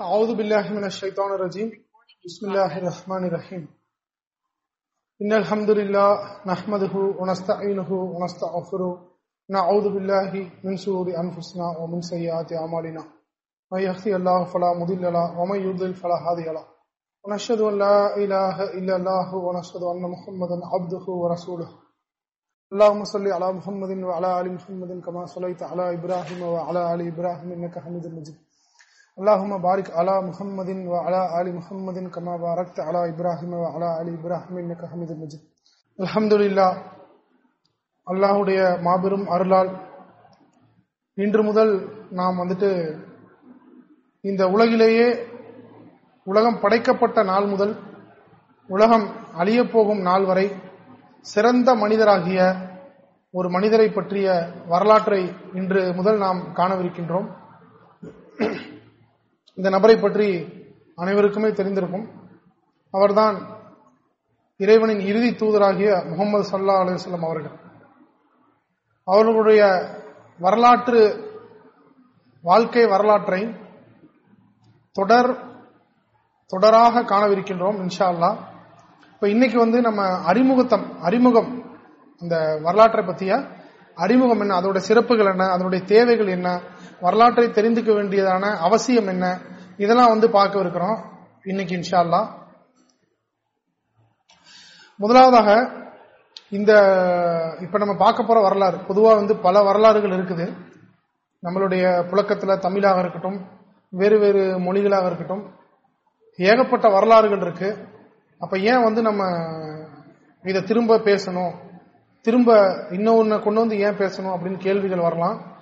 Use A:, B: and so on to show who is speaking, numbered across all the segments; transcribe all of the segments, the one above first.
A: أعوذ بالله من الشيطان الرجيم. بسم الله الرحمن الرحيم. إن الحمد لله نحمده ونستعينه ونستغفره. نعوذ بالله من شرور أنفسنا ومن سيئات أعمالنا. من يهدي الله فلا مضل له ومن يضلل فلا هادي له. ونشهد أن لا إله إلا الله ونشهد أن محمدا عبده ورسوله. اللهم صل على محمد وعلى آل محمد كما صليت على إبراهيم وعلى آل إبراهيم إنك حميد مجيد. அல்லாஹும பாரிக் அலா முஹம்மதின் வ அலா அலி முஹம்மதின் கமா பாரக்த் அலா இப்ராஹிம் வ அலா அலி இப்ராஹிமின் ஹமீது மஜித். அலமதுல்லா அல்லாஹுடைய மாபெரும் அருளால் இன்று முதல் நாம் வந்துட்டு இந்த உலகிலேயே உலகம் படைக்கப்பட்ட நாள் முதல் உலகம் அழியப்போகும் நாள் வரை சிறந்த மனிதராகிய ஒரு மனிதரை பற்றிய வரலாற்றை இன்று முதல் நாம் காணவிருக்கின்றோம். இந்த நபரை பற்றி அனைவருக்குமே தெரிந்திருக்கும். அவர்தான் இறைவனின் இறுதி தூதராகிய முகமது சல்லா அலுவலம் அவர்கள். அவர்களுடைய வரலாற்று வாழ்க்கை வரலாற்றை தொடர் தொடராக காணவிருக்கின்றோம் இன்ஷா அல்லா இப்ப இன்னைக்கு வந்து நம்ம அறிமுகத்தம் அறிமுகம் இந்த வரலாற்றை பற்றிய அறிமுகம் என்ன? அதோட சிறப்புகள் என்ன? அதனுடைய தேவைகள் என்ன? வரலாற்றை தெரிந்துக்க வேண்டியதான அவசியம் என்ன? இதெல்லாம் வந்து பார்க்க இருக்கிறோம். இன்னைக்கு இன்ஷா அல்லா முதலாவதாக இந்த இப்ப நம்ம பார்க்க போற வரலாறு. பொதுவா வந்து பல வரலாறுகள் இருக்குது. நம்மளுடைய புழக்கத்துல தமிழாக இருக்கட்டும் வேறு வேறு மொழிகளாக இருக்கட்டும் ஏகப்பட்ட வரலாறுகள் இருக்கு. அப்ப ஏன் வந்து நம்ம இதை திரும்ப பேசணும்? திரும்ப இன்னொன்னு கொண்டு வந்து ஏன் பேசணும் அப்படின்னு கேள்விகள் வரலாம்.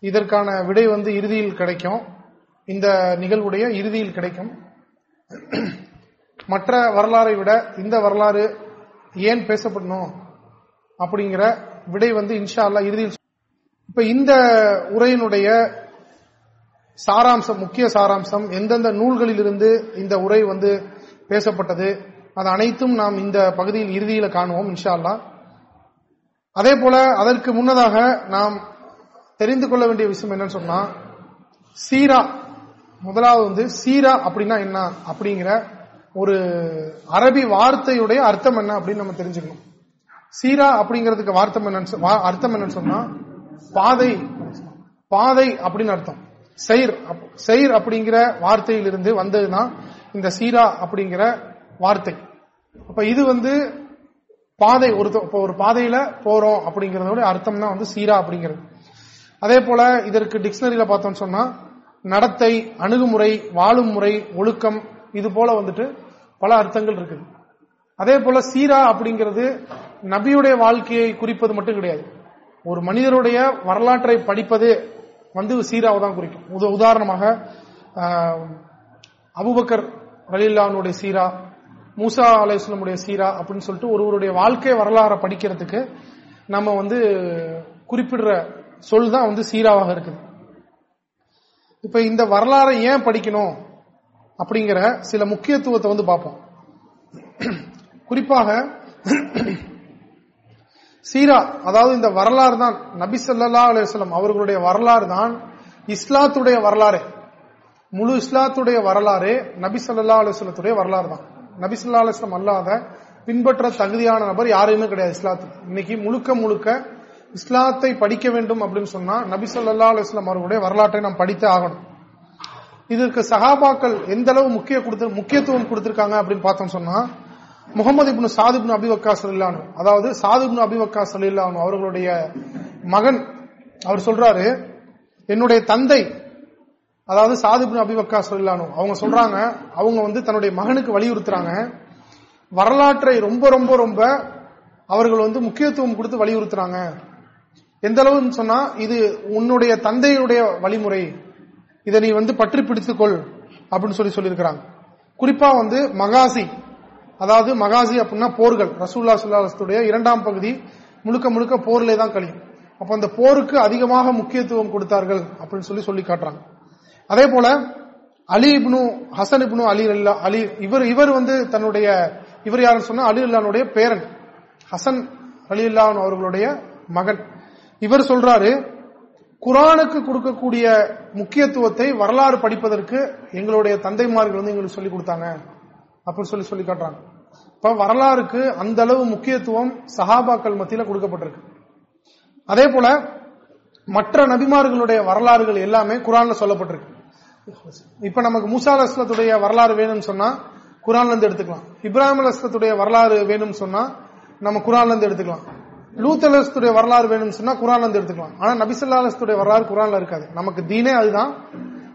A: இதற்கான விடை வந்து இறுதியில் கிடைக்கும். இந்த நிகழ்வுடைய இறுதியில் கிடைக்கும். மற்ற வரலாறை விட இந்த வரலாறு ஏன் பேசப்படணும் அப்படிங்கிற விடை வந்து இன்ஷா அல்லா இறுதியில் இப்ப இந்த உரையினுடைய சாராம்சம் முக்கிய சாராம்சம் எந்தெந்த நூல்களிலிருந்து இந்த உரை வந்து பேசப்பட்டது அது அனைத்தும் நாம் இந்த பகுதியில் இறுதியில காணுவோம் இன்ஷா அல்லா அதே போல அதற்கு முன்னதாக நாம் தெரிந்து கொள்ள வேண்டிய விஷயம் என்னன்னு சொன்னா சீரா முதலாவது வந்து சீரா அப்படின்னா என்ன? அப்படிங்கிற ஒரு அரபி வார்த்தையுடைய அர்த்தம் என்ன அப்படின்னு நம்ம தெரிஞ்சுக்கணும். சீரா அப்படிங்கிறதுக்கு வார்த்தம் என்னன்னு அர்த்தம் என்னன்னு சொன்னா பாதை பாதை அப்படின்னு அர்த்தம். செயிர் செயிர் அப்படிங்கிற வார்த்தையிலிருந்து வந்ததுதான் இந்த சீரா அப்படிங்கிற வார்த்தை. அப்ப இது வந்து பாதை ஒரு ஒரு பாதையில போறோம் அப்படிங்கறதோட அர்த்தம் தான் வந்து சீரா அப்படிங்கிறது. அதே போல இதற்கு டிக்ஷனரியில பார்த்தோம்னு சொன்னா நடத்தை அணுகுமுறை வாழும் முறை ஒழுக்கம் இது போல வந்துட்டு பல அர்த்தங்கள் இருக்குது. அதே போல சீரா அப்படிங்கிறது நபியுடைய வாழ்க்கையை குறிப்பது மட்டும் கிடையாது. ஒரு மனிதருடைய வரலாற்றை படிப்பது வந்து சீராவை தான் குறிக்கும். உதாரணமாக அபுபக்கர் ரலில்லாவுடைய சீரா மூசா அலையுடைய சீரா அப்படின்னு சொல்லிட்டு ஒருவருடைய வாழ்க்கை வரலாறை படிக்கிறதுக்கு நம்ம வந்து குறிப்பிடுற சொல் தான் வந்து சீராவாக இருக்குது. இப்ப இந்த வரலாறை ஏன் படிக்கணும் அப்படிங்கிற சில முக்கியத்துவத்தை வந்து பார்ப்போம். குறிப்பாக சீரா அதாவது இந்த வரலாறு தான் நபி சொல்லா அலுவலம் அவர்களுடைய வரலாறு தான் இஸ்லாத்துடைய வரலாறு. முழு இஸ்லாத்துடைய வரலாறு நபி சொல்லா அலுவலத்துடைய வரலாறு தான். நபிசுல்லா சொல்லா அல்லாத பின்பற்ற தகுதியான நபர் யாருமே கிடையாது இஸ்லாத்து. இன்னைக்கு முழுக்க முழுக்க இஸ்லாத்தை படிக்க வேண்டும் அப்படின்னு சொன்னா நபி சொல்லா அலுவலாம் அவர்களுடைய வரலாற்றை நாம் படித்தே ஆகணும். இதற்கு சகாபாக்கள் எந்த அளவு முக்கிய முக்கியத்துவம் கொடுத்திருக்காங்க அப்படின்னு பார்த்தோம் சொன்னா முகமது இப்னு சாதிப்னு அபிவக்கா சலில்லானு அதாவது சாதிப்னு அபிவக்கா சலில்லானு அவர்களுடைய மகன். அவர் சொல்றாரு என்னுடைய தந்தை அதாவது சாதிபின் அபிபக்கா சலில்லானு. அவங்க சொல்றாங்க அவங்க வந்து தன்னுடைய மகனுக்கு வலியுறுத்துறாங்க. வரலாற்றை ரொம்ப ரொம்ப ரொம்ப அவர்கள் வந்து முக்கியத்துவம் கொடுத்து வலியுறுத்துறாங்க. எந்த அளவுன்னு சொன்னா இது உன்னுடைய தந்தையுடைய வழிமுறை. இதை நீ வந்து பற்றி பிடித்துக்கொள் அப்படின்னு சொல்லி சொல்லியிருக்கிறாங்க. குறிப்பா வந்து மகாசி. அதாவது மகாசி அப்படின்னா போர்கள். ரசூல்லா சுல்லாஸ்துடைய இரண்டாம் பகுதி முழுக்க முழுக்க போர்லே தான் கழியும் அப்ப அந்த போருக்கு அதிகமாக முக்கியத்துவம் கொடுத்தார்கள் அப்படின்னு சொல்லி சொல்லி காட்டுறாங்க. அதே போல அலி இப்னு ஹசன் இப்னு அலி அல்லா அலி இவர் இவர் வந்து தன்னுடைய இவர் யாருன்னு சொன்னா அலி அல்லானுடைய பேரன். ஹசன் அலி அல்லான் அவர்களுடைய மகன். இவர் சொல்றாரு குரானுக்கு கொடுக்கக்கூடிய முக்கியத்துவத்தை வரலாறு படிப்பதற்கு எங்களுடைய தந்தைமார்கள் வந்து எங்களுக்கு சொல்லிக் கொடுத்தாங்க. அப்படின்னு சொல்லி சொல்லி காட்டுறாங்க. இப்ப வரலாறுக்கு அந்த அளவு முக்கியத்துவம் சஹாபாக்கள் மத்தியில கொடுக்கப்பட்டிருக்கு. அதே போல மற்ற நபிமார்களுடைய வரலாறுகள் எல்லாமே குரான்ல சொல்லப்பட்டிருக்கு. இப்ப நமக்கு மூசா அலஸ்லத்துடைய வரலாறு வேணும்னு சொன்னா குரான்ல இருந்து எடுத்துக்கலாம். இப்ராஹிம் அலஸ்லத்துடைய வரலாறு வேணும்னு சொன்னா நம்ம குரான்ல இருந்து எடுத்துக்கலாம். லூத் அலஸ்துடைய வரலாறு வேணும்னு சொன்னா குரான்ல இருந்து எடுத்துக்கலாம். ஆனா நபிசுல்லா அலஸ்துடைய வரலாறு குரான்ல இருக்காது. நமக்கு தீனே அதுதான்.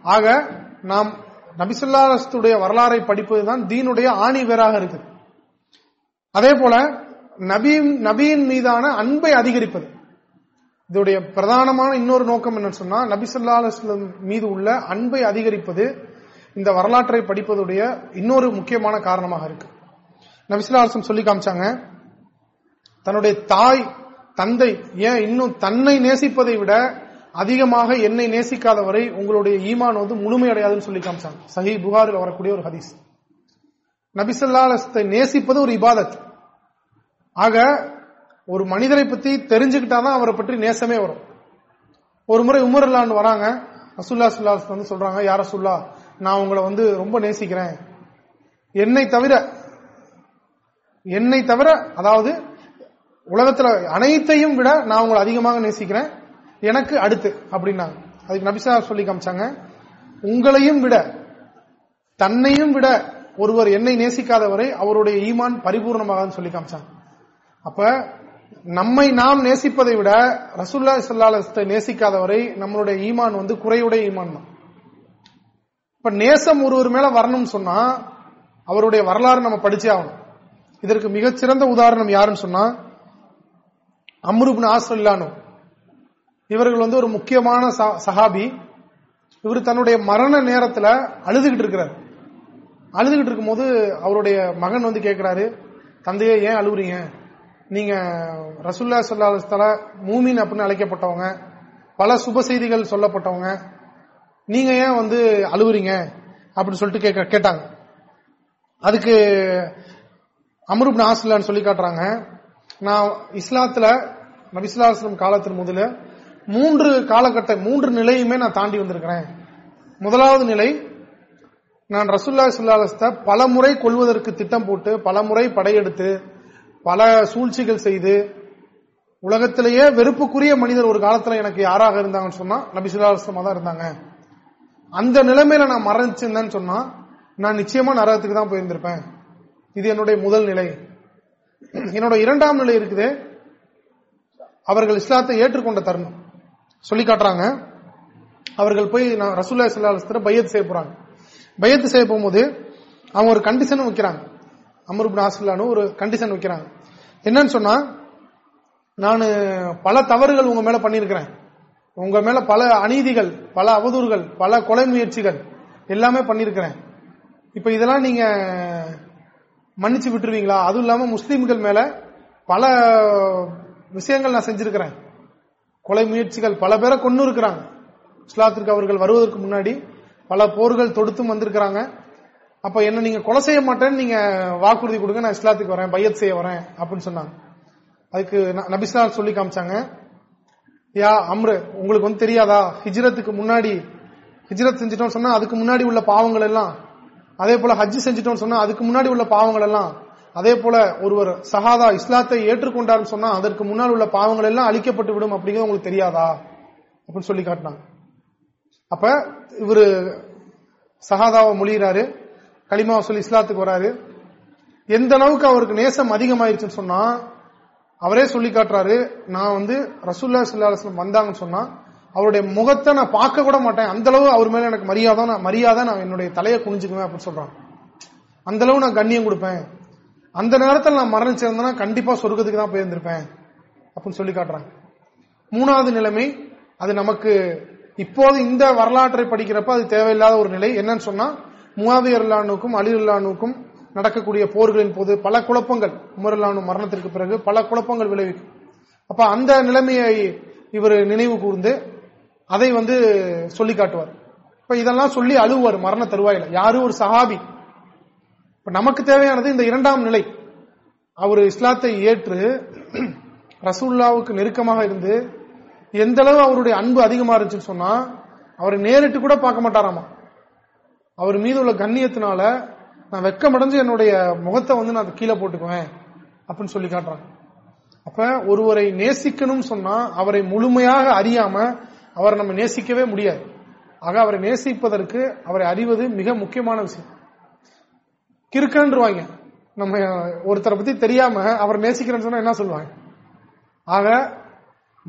A: ஆக நாம் நபிசுல்லா அலஸ்துடைய வரலாறை படிப்பதுதான் தீனுடைய ஆணி வேறாக இருக்கு அதே போல நபியின் நபியின் மீதான அன்பை அதிகரிப்பது. இதோடைய பிரதானமான இன்னொரு நோக்கம் என்னன்னு சொன்னா நபிசல்லா அலுவலம் மீது உள்ள அன்பை அதிகரிப்பது இந்த வரலாற்றை படிப்பதுடைய இன்னொரு முக்கியமான காரணமாக இருக்கு. நபிசுல்லா சொல்லி காமிச்சாங்க தன்னுடைய தாய் தந்தை ஏன் இன்னும் தன்னை நேசிப்பதை விட அதிகமாக என்னை நேசிக்காதவரை உங்களுடைய ஈமான் வந்து முழுமையடையாதுன்னு சொல்லி காமிச்சாங்க. சஹி புகாரில் வரக்கூடிய ஒரு ஹதீஸ். நபிசல்லாலத்தை நேசிப்பது ஒரு இபாதத். ஆக ஒரு மனிதரை பத்தி தெரிஞ்சுக்கிட்டாதான் அவரை பற்றி நேசமே வரும். ஒரு முறை உமர் வராங்க. ரசுல்லா சுல்லா வந்து சொல்றாங்க யார சுல்லா நான் உங்களை வந்து ரொம்ப நேசிக்கிறேன். என்னை தவிர என்னை தவிர அதாவது உலகத்துல அனைத்தையும் விட நான் உங்களை அதிகமாக நேசிக்கிறேன். எனக்கு அடுத்து அப்படின்னாங்க. அதுக்கு நபிசா சொல்லி காமிச்சாங்க. உங்களையும் விட தன்னையும் விட ஒருவர் என்னை நேசிக்காதவரை அவருடைய ஈமான் பரிபூர்ணமாக சொல்லி காமிச்சாங்க. அப்ப நம்மை நாம் நேசிப்பதை விட ரசுல்லா சல்லாலத்தை நேசிக்காதவரை நம்மளுடைய ஈமான் வந்து குறையுடைய ஈமான் தான். இப்ப நேசம் ஒருவர் மேல வரணும்னு சொன்னா அவருடைய வரலாறு நம்ம படிச்சே ஆகணும். இதற்கு மிகச்சிறந்த உதாரணம் யாருன்னு சொன்னா அம்ருபின் ஆசல்லானு இவர்கள் வந்து ஒரு முக்கியமான சஹாபி. இவர் தன்னுடைய மரண நேரத்தில் அழுதுகிட்டு இருக்கிறார். அழுதுகிட்டு இருக்கும்போது அவருடைய மகன் வந்து கேட்கிறாரு தந்தையை ஏன் அழுகுறீங்க நீங்க ரசுல்லா சொல்லாஸ்தல மூமின் அப்படின்னு அழைக்கப்பட்டவங்க பல சுப செய்திகள் சொல்லப்பட்டவங்க நீங்க ஏன் வந்து அழுகுறீங்க அப்படின்னு சொல்லிட்டு கேட்க கேட்டாங்க. அதுக்கு அமருப் ஆசிலான்னு சொல்லி காட்டுறாங்க. நான் இஸ்லாத்துல நபிசுல்லாஸ்லம் காலத்தின் முதல மூன்று காலகட்ட மூன்று நிலையுமே நான் தாண்டி வந்திருக்கிறேன். முதலாவது நிலை நான் ரசுல்லா சுல்லாலஸ்த பல முறை கொள்வதற்கு திட்டம் போட்டு பல முறை படையெடுத்து பல சூழ்ச்சிகள் செய்து உலகத்திலேயே வெறுப்புக்குரிய மனிதர் ஒரு காலத்துல எனக்கு யாராக இருந்தாங்கன்னு சொன்னா நபிசுல்லாஸ்லமா தான் இருந்தாங்க. அந்த நிலைமையில நான் மறைச்சிருந்தேன்னு சொன்னா நான் நிச்சயமா நரகத்துக்கு தான் போயிருந்திருப்பேன். இது என்னுடைய முதல் நிலை. என்னோட இரண்டாம் நிலை இருக்குது அவர்கள் இஸ்லாத்தை ஏற்றுக்கொண்ட தருணம். சொல்லி காட்டுறாங்க. அவர்கள் போய் நான் ரசூல்லா சல்லாஹ் பையத்து செய்ய போறாங்க. பையத்து செய்ய போகும்போது அவங்க ஒரு கண்டிஷன் வைக்கிறாங்க. அமருப் நாசில்லான்னு ஒரு கண்டிஷன் வைக்கிறாங்க. என்னன்னு சொன்னா நான் பல தவறுகள் உங்க மேல பண்ணிருக்கிறேன். உங்க மேல பல அநீதிகள் பல அவதூறுகள் பல கொலை முயற்சிகள் எல்லாமே பண்ணிருக்கிறேன். இப்ப இதெல்லாம் நீங்க மன்னிச்சு விட்டுருவீங்களா? அதுவும் இல்லாம முஸ்லீம்கள் மேல பல விஷயங்கள் நான் செஞ்சிருக்கிறேன். கொலை முயற்சிகள் பல பேரை கொண்டு இருக்கிறாங்க இஸ்லாத்திற்கு அவர்கள் வருவதற்கு முன்னாடி பல போர்கள் தொடுத்தும் வந்திருக்கிறாங்க. அப்ப என்ன நீங்க கொலை செய்ய மாட்டேன்னு நீங்க வாக்குறுதி கொடுங்க நான் இஸ்லாத்துக்கு வரேன் பையத் செய்ய வரேன் அப்படின்னு சொன்னாங்க. அதுக்கு நபிஸ்லா சொல்லி காமிச்சாங்க. யா அம்ரு உங்களுக்கு வந்து தெரியாதா? ஹிஜ்ரத்துக்கு முன்னாடி ஹிஜ்ரத் செஞ்சிட்டோம் சொன்னா அதுக்கு முன்னாடி உள்ள பாவங்கள் எல்லாம். அதே போல ஹஜ் செஞ்சிட்டோம் சொன்னா அதுக்கு முன்னாடி உள்ள பாவங்கள் எல்லாம். அதே போல ஒருவர் சஹாதா இஸ்லாத்தை ஏற்றுக்கொண்டார்னு சொன்னா அதற்கு முன்னால் உள்ள பாவங்கள் எல்லாம் அழிக்கப்பட்டு விடும் அப்படிங்கிறது உங்களுக்கு தெரியாதா? அப்படின்னு சொல்லி காட்டினாங்க. அப்ப இவரு சஹாதாவை மொழிகிறாரு களிமா சொல்லி இஸ்லாத்துக்கு வராரு. எந்த அளவுக்கு அவருக்கு நேசம் அதிகமாயிருச்சுன்னு சொன்னா அவரே சொல்லி காட்டுறாரு நான் வந்து ரசூல்லா சுல்லாஸ்லம் வந்தாங்கன்னு சொன்னா அவருடைய முகத்தை நான் பார்க்க கூட மாட்டேன். அந்த அளவு அவர் மேல எனக்கு மரியாதை நான் மரியாதை நான் என்னுடைய தலையை குனிஞ்சுக்குவேன் அப்படின்னு சொல்றான். அந்த அளவு நான் கண்ணியம் கொடுப்பேன். அந்த நேரத்தில் நான் மரணிச்சிருந்தேன்னா கண்டிப்பா சொர்க்கத்துக்கு தான் போயிருந்திருப்பேன் அப்படின்னு சொல்லி காட்டுறாங்க. மூணாவது நிலைமை அது நமக்கு இப்போது இந்த வரலாற்றை படிக்கிறப்ப அது தேவையில்லாத ஒரு நிலை. என்னன்னு சொன்னா முவாவியர்லானுக்கும் அலிர்லானுக்கும் நடக்கக்கூடிய போர்களின் போது பல குழப்பங்கள் உமர்லானு மரணத்திற்கு பிறகு பல குழப்பங்கள் விளைவிக்கும். அப்ப அந்த நிலைமையை இவர் நினைவு கூர்ந்து அதை வந்து சொல்லி காட்டுவார். இப்ப இதெல்லாம் சொல்லி அழுவார் மரண தருவாயில. யாரும் ஒரு சஹாபி. இப்ப நமக்கு தேவையானது இந்த இரண்டாம் நிலை. அவர் இஸ்லாத்தை ஏற்று ரசூல்லாவுக்கு நெருக்கமாக இருந்து எந்த அளவு அவருடைய அன்பு அதிகமா இருந்துச்சுன்னு சொன்னா அவரை நேரிட்டு கூட பார்க்க மாட்டாராமா? அவர் மீது உள்ள கண்ணியத்தினால நான் வெக்கமடைஞ்சு என்னுடைய முகத்தை வந்து நான் கீழே போட்டுக்குவேன் அப்படின்னு சொல்லி காட்டுறாங்க. அப்ப ஒருவரை நேசிக்கணும்னு சொன்னா அவரை முழுமையாக அறியாம அவரை நம்ம நேசிக்கவே முடியாது. ஆக அவரை நேசிப்பதற்கு அவரை அறிவது மிக முக்கியமான விஷயம். கிறுக்கன்றுவாங்க நம்ம ஒருத்தரை பத்தி தெரியாம அவர் நேசிக்கிறேன்னு சொன்னா என்ன சொல்லுவாங்க? ஆக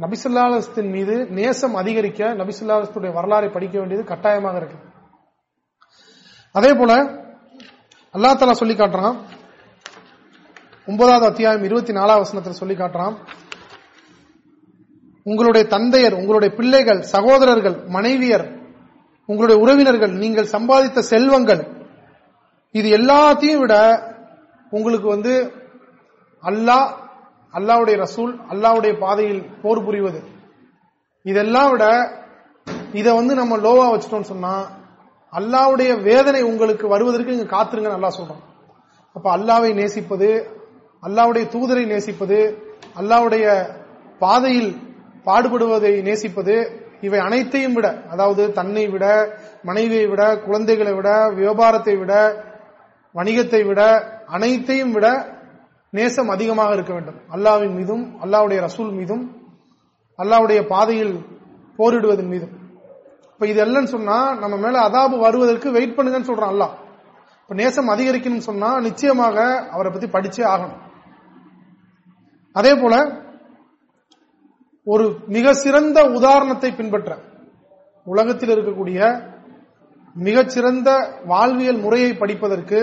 A: நபிசுல்லாலத்தின் மீது நேசம் அதிகரிக்க நபிசுல்லாலத்துடைய வரலாறை படிக்க வேண்டியது கட்டாயமாக இருக்கு. அதே போல அல்லா தலா சொல்லி காட்டுறான். ஒன்பதாவது அத்தியாயம் இருபத்தி நாலாவது வசனத்தில் சொல்லி காட்டுறான். உங்களுடைய தந்தையர் உங்களுடைய பிள்ளைகள் சகோதரர்கள் மனைவியர் உங்களுடைய உறவினர்கள் நீங்கள் சம்பாதித்த செல்வங்கள் இது எல்லாத்தையும் விட உங்களுக்கு வந்து அல்லாஹ் அல்லாவுடைய ரசூல் அல்லாவுடைய பாதையில் போர் புரிவது. இதெல்லாம் விட இதை வந்து நம்ம லோவா வச்சிட்டோம்னு சொன்னா அல்லாவுடைய வேதனை உங்களுக்கு வருவதற்கு நீங்க காத்துருங்க நல்லா சொல்றோம் அப்ப அல்லாவை நேசிப்பது அல்லாவுடைய தூதரை நேசிப்பது அல்லாவுடைய பாதையில் பாடுபடுவதை நேசிப்பது இவை அனைத்தையும் விட அதாவது தன்னை விட மனைவியை விட குழந்தைகளை விட வியாபாரத்தை விட வணிகத்தை விட அனைத்தையும் விட நேசம் அதிகமாக இருக்க வேண்டும். அல்லாவின் மீதும் அல்லாவுடைய ரசூல் மீதும் அல்லாவுடைய பாதையில் போரிடுவதன் மீதும். இப்ப இது எல்லாம் சொன்னா நம்ம மேல அதாபு வருவதற்கு வெயிட் பண்ணுங்கன்னு சொல்றான் அல்லா இப்ப நேசம் அதிகரிக்கணும்னு சொன்னா நிச்சயமாக அவரை பத்தி படிச்சே ஆகணும். அதே போல ஒரு மிக சிறந்த உதாரணத்தை பின்பற்ற உலகத்தில் இருக்கக்கூடிய மிகச்சிறந்த வாழ்வியல் முறையை படிப்பதற்கு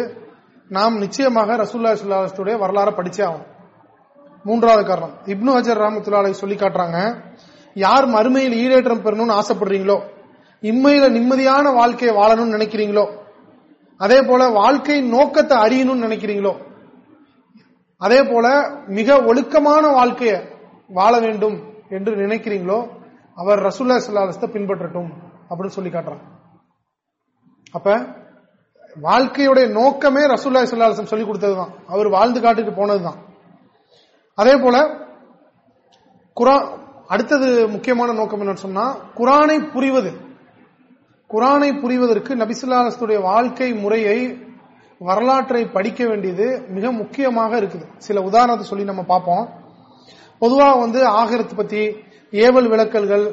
A: நாம் நிச்சயமாக ரசூல்லா சுல்லாத்துடைய வரலாறு படிச்சே ஆகும் மூன்றாவது காரணம். இப்னு ஹஜர் ராமத்துல்லாலை சொல்லி காட்டுறாங்க யார் மறுமையில் ஈடேற்றம் பெறணும்னு ஆசைப்படுறீங்களோ இம்மையில நிம்மதியான வாழ்க்கையை வாழணும்னு நினைக்கிறீங்களோ? அதே போல வாழ்க்கை நோக்கத்தை அறியணும்னு நினைக்கிறீங்களோ? அதே போல மிக ஒழுக்கமான வாழ்க்கையை வாழ வேண்டும் என்று நினைக்கிறீங்களோ? அவர் ரசூல்லா சுல்லாலத்தை பின்பற்றட்டும் அப்படின்னு சொல்லி காட்டுறாங்க. அப்ப வாழ்க்கையுடைய நோக்கமே ரசூல்லா சுல்லாசம் சொல்லி கொடுத்ததுதான். அவர் வாழ்ந்து காட்டுக்கு போனதுதான். அதே போல குரா அடுத்தது முக்கியமான நோக்கம் என்னன்னு சொன்னா குரானை புரிவது. குரானை புரிவதற்கு நபிசுல்லாஸ்துடைய வாழ்க்கை முறையை வரலாற்றை படிக்க வேண்டியது மிக முக்கியமாக இருக்குது. சில உதாரணத்தை சொல்லி நம்ம பார்ப்போம். பொதுவாக வந்து ஆகிரத்து பத்தி ஏவல் விளக்கல்கள்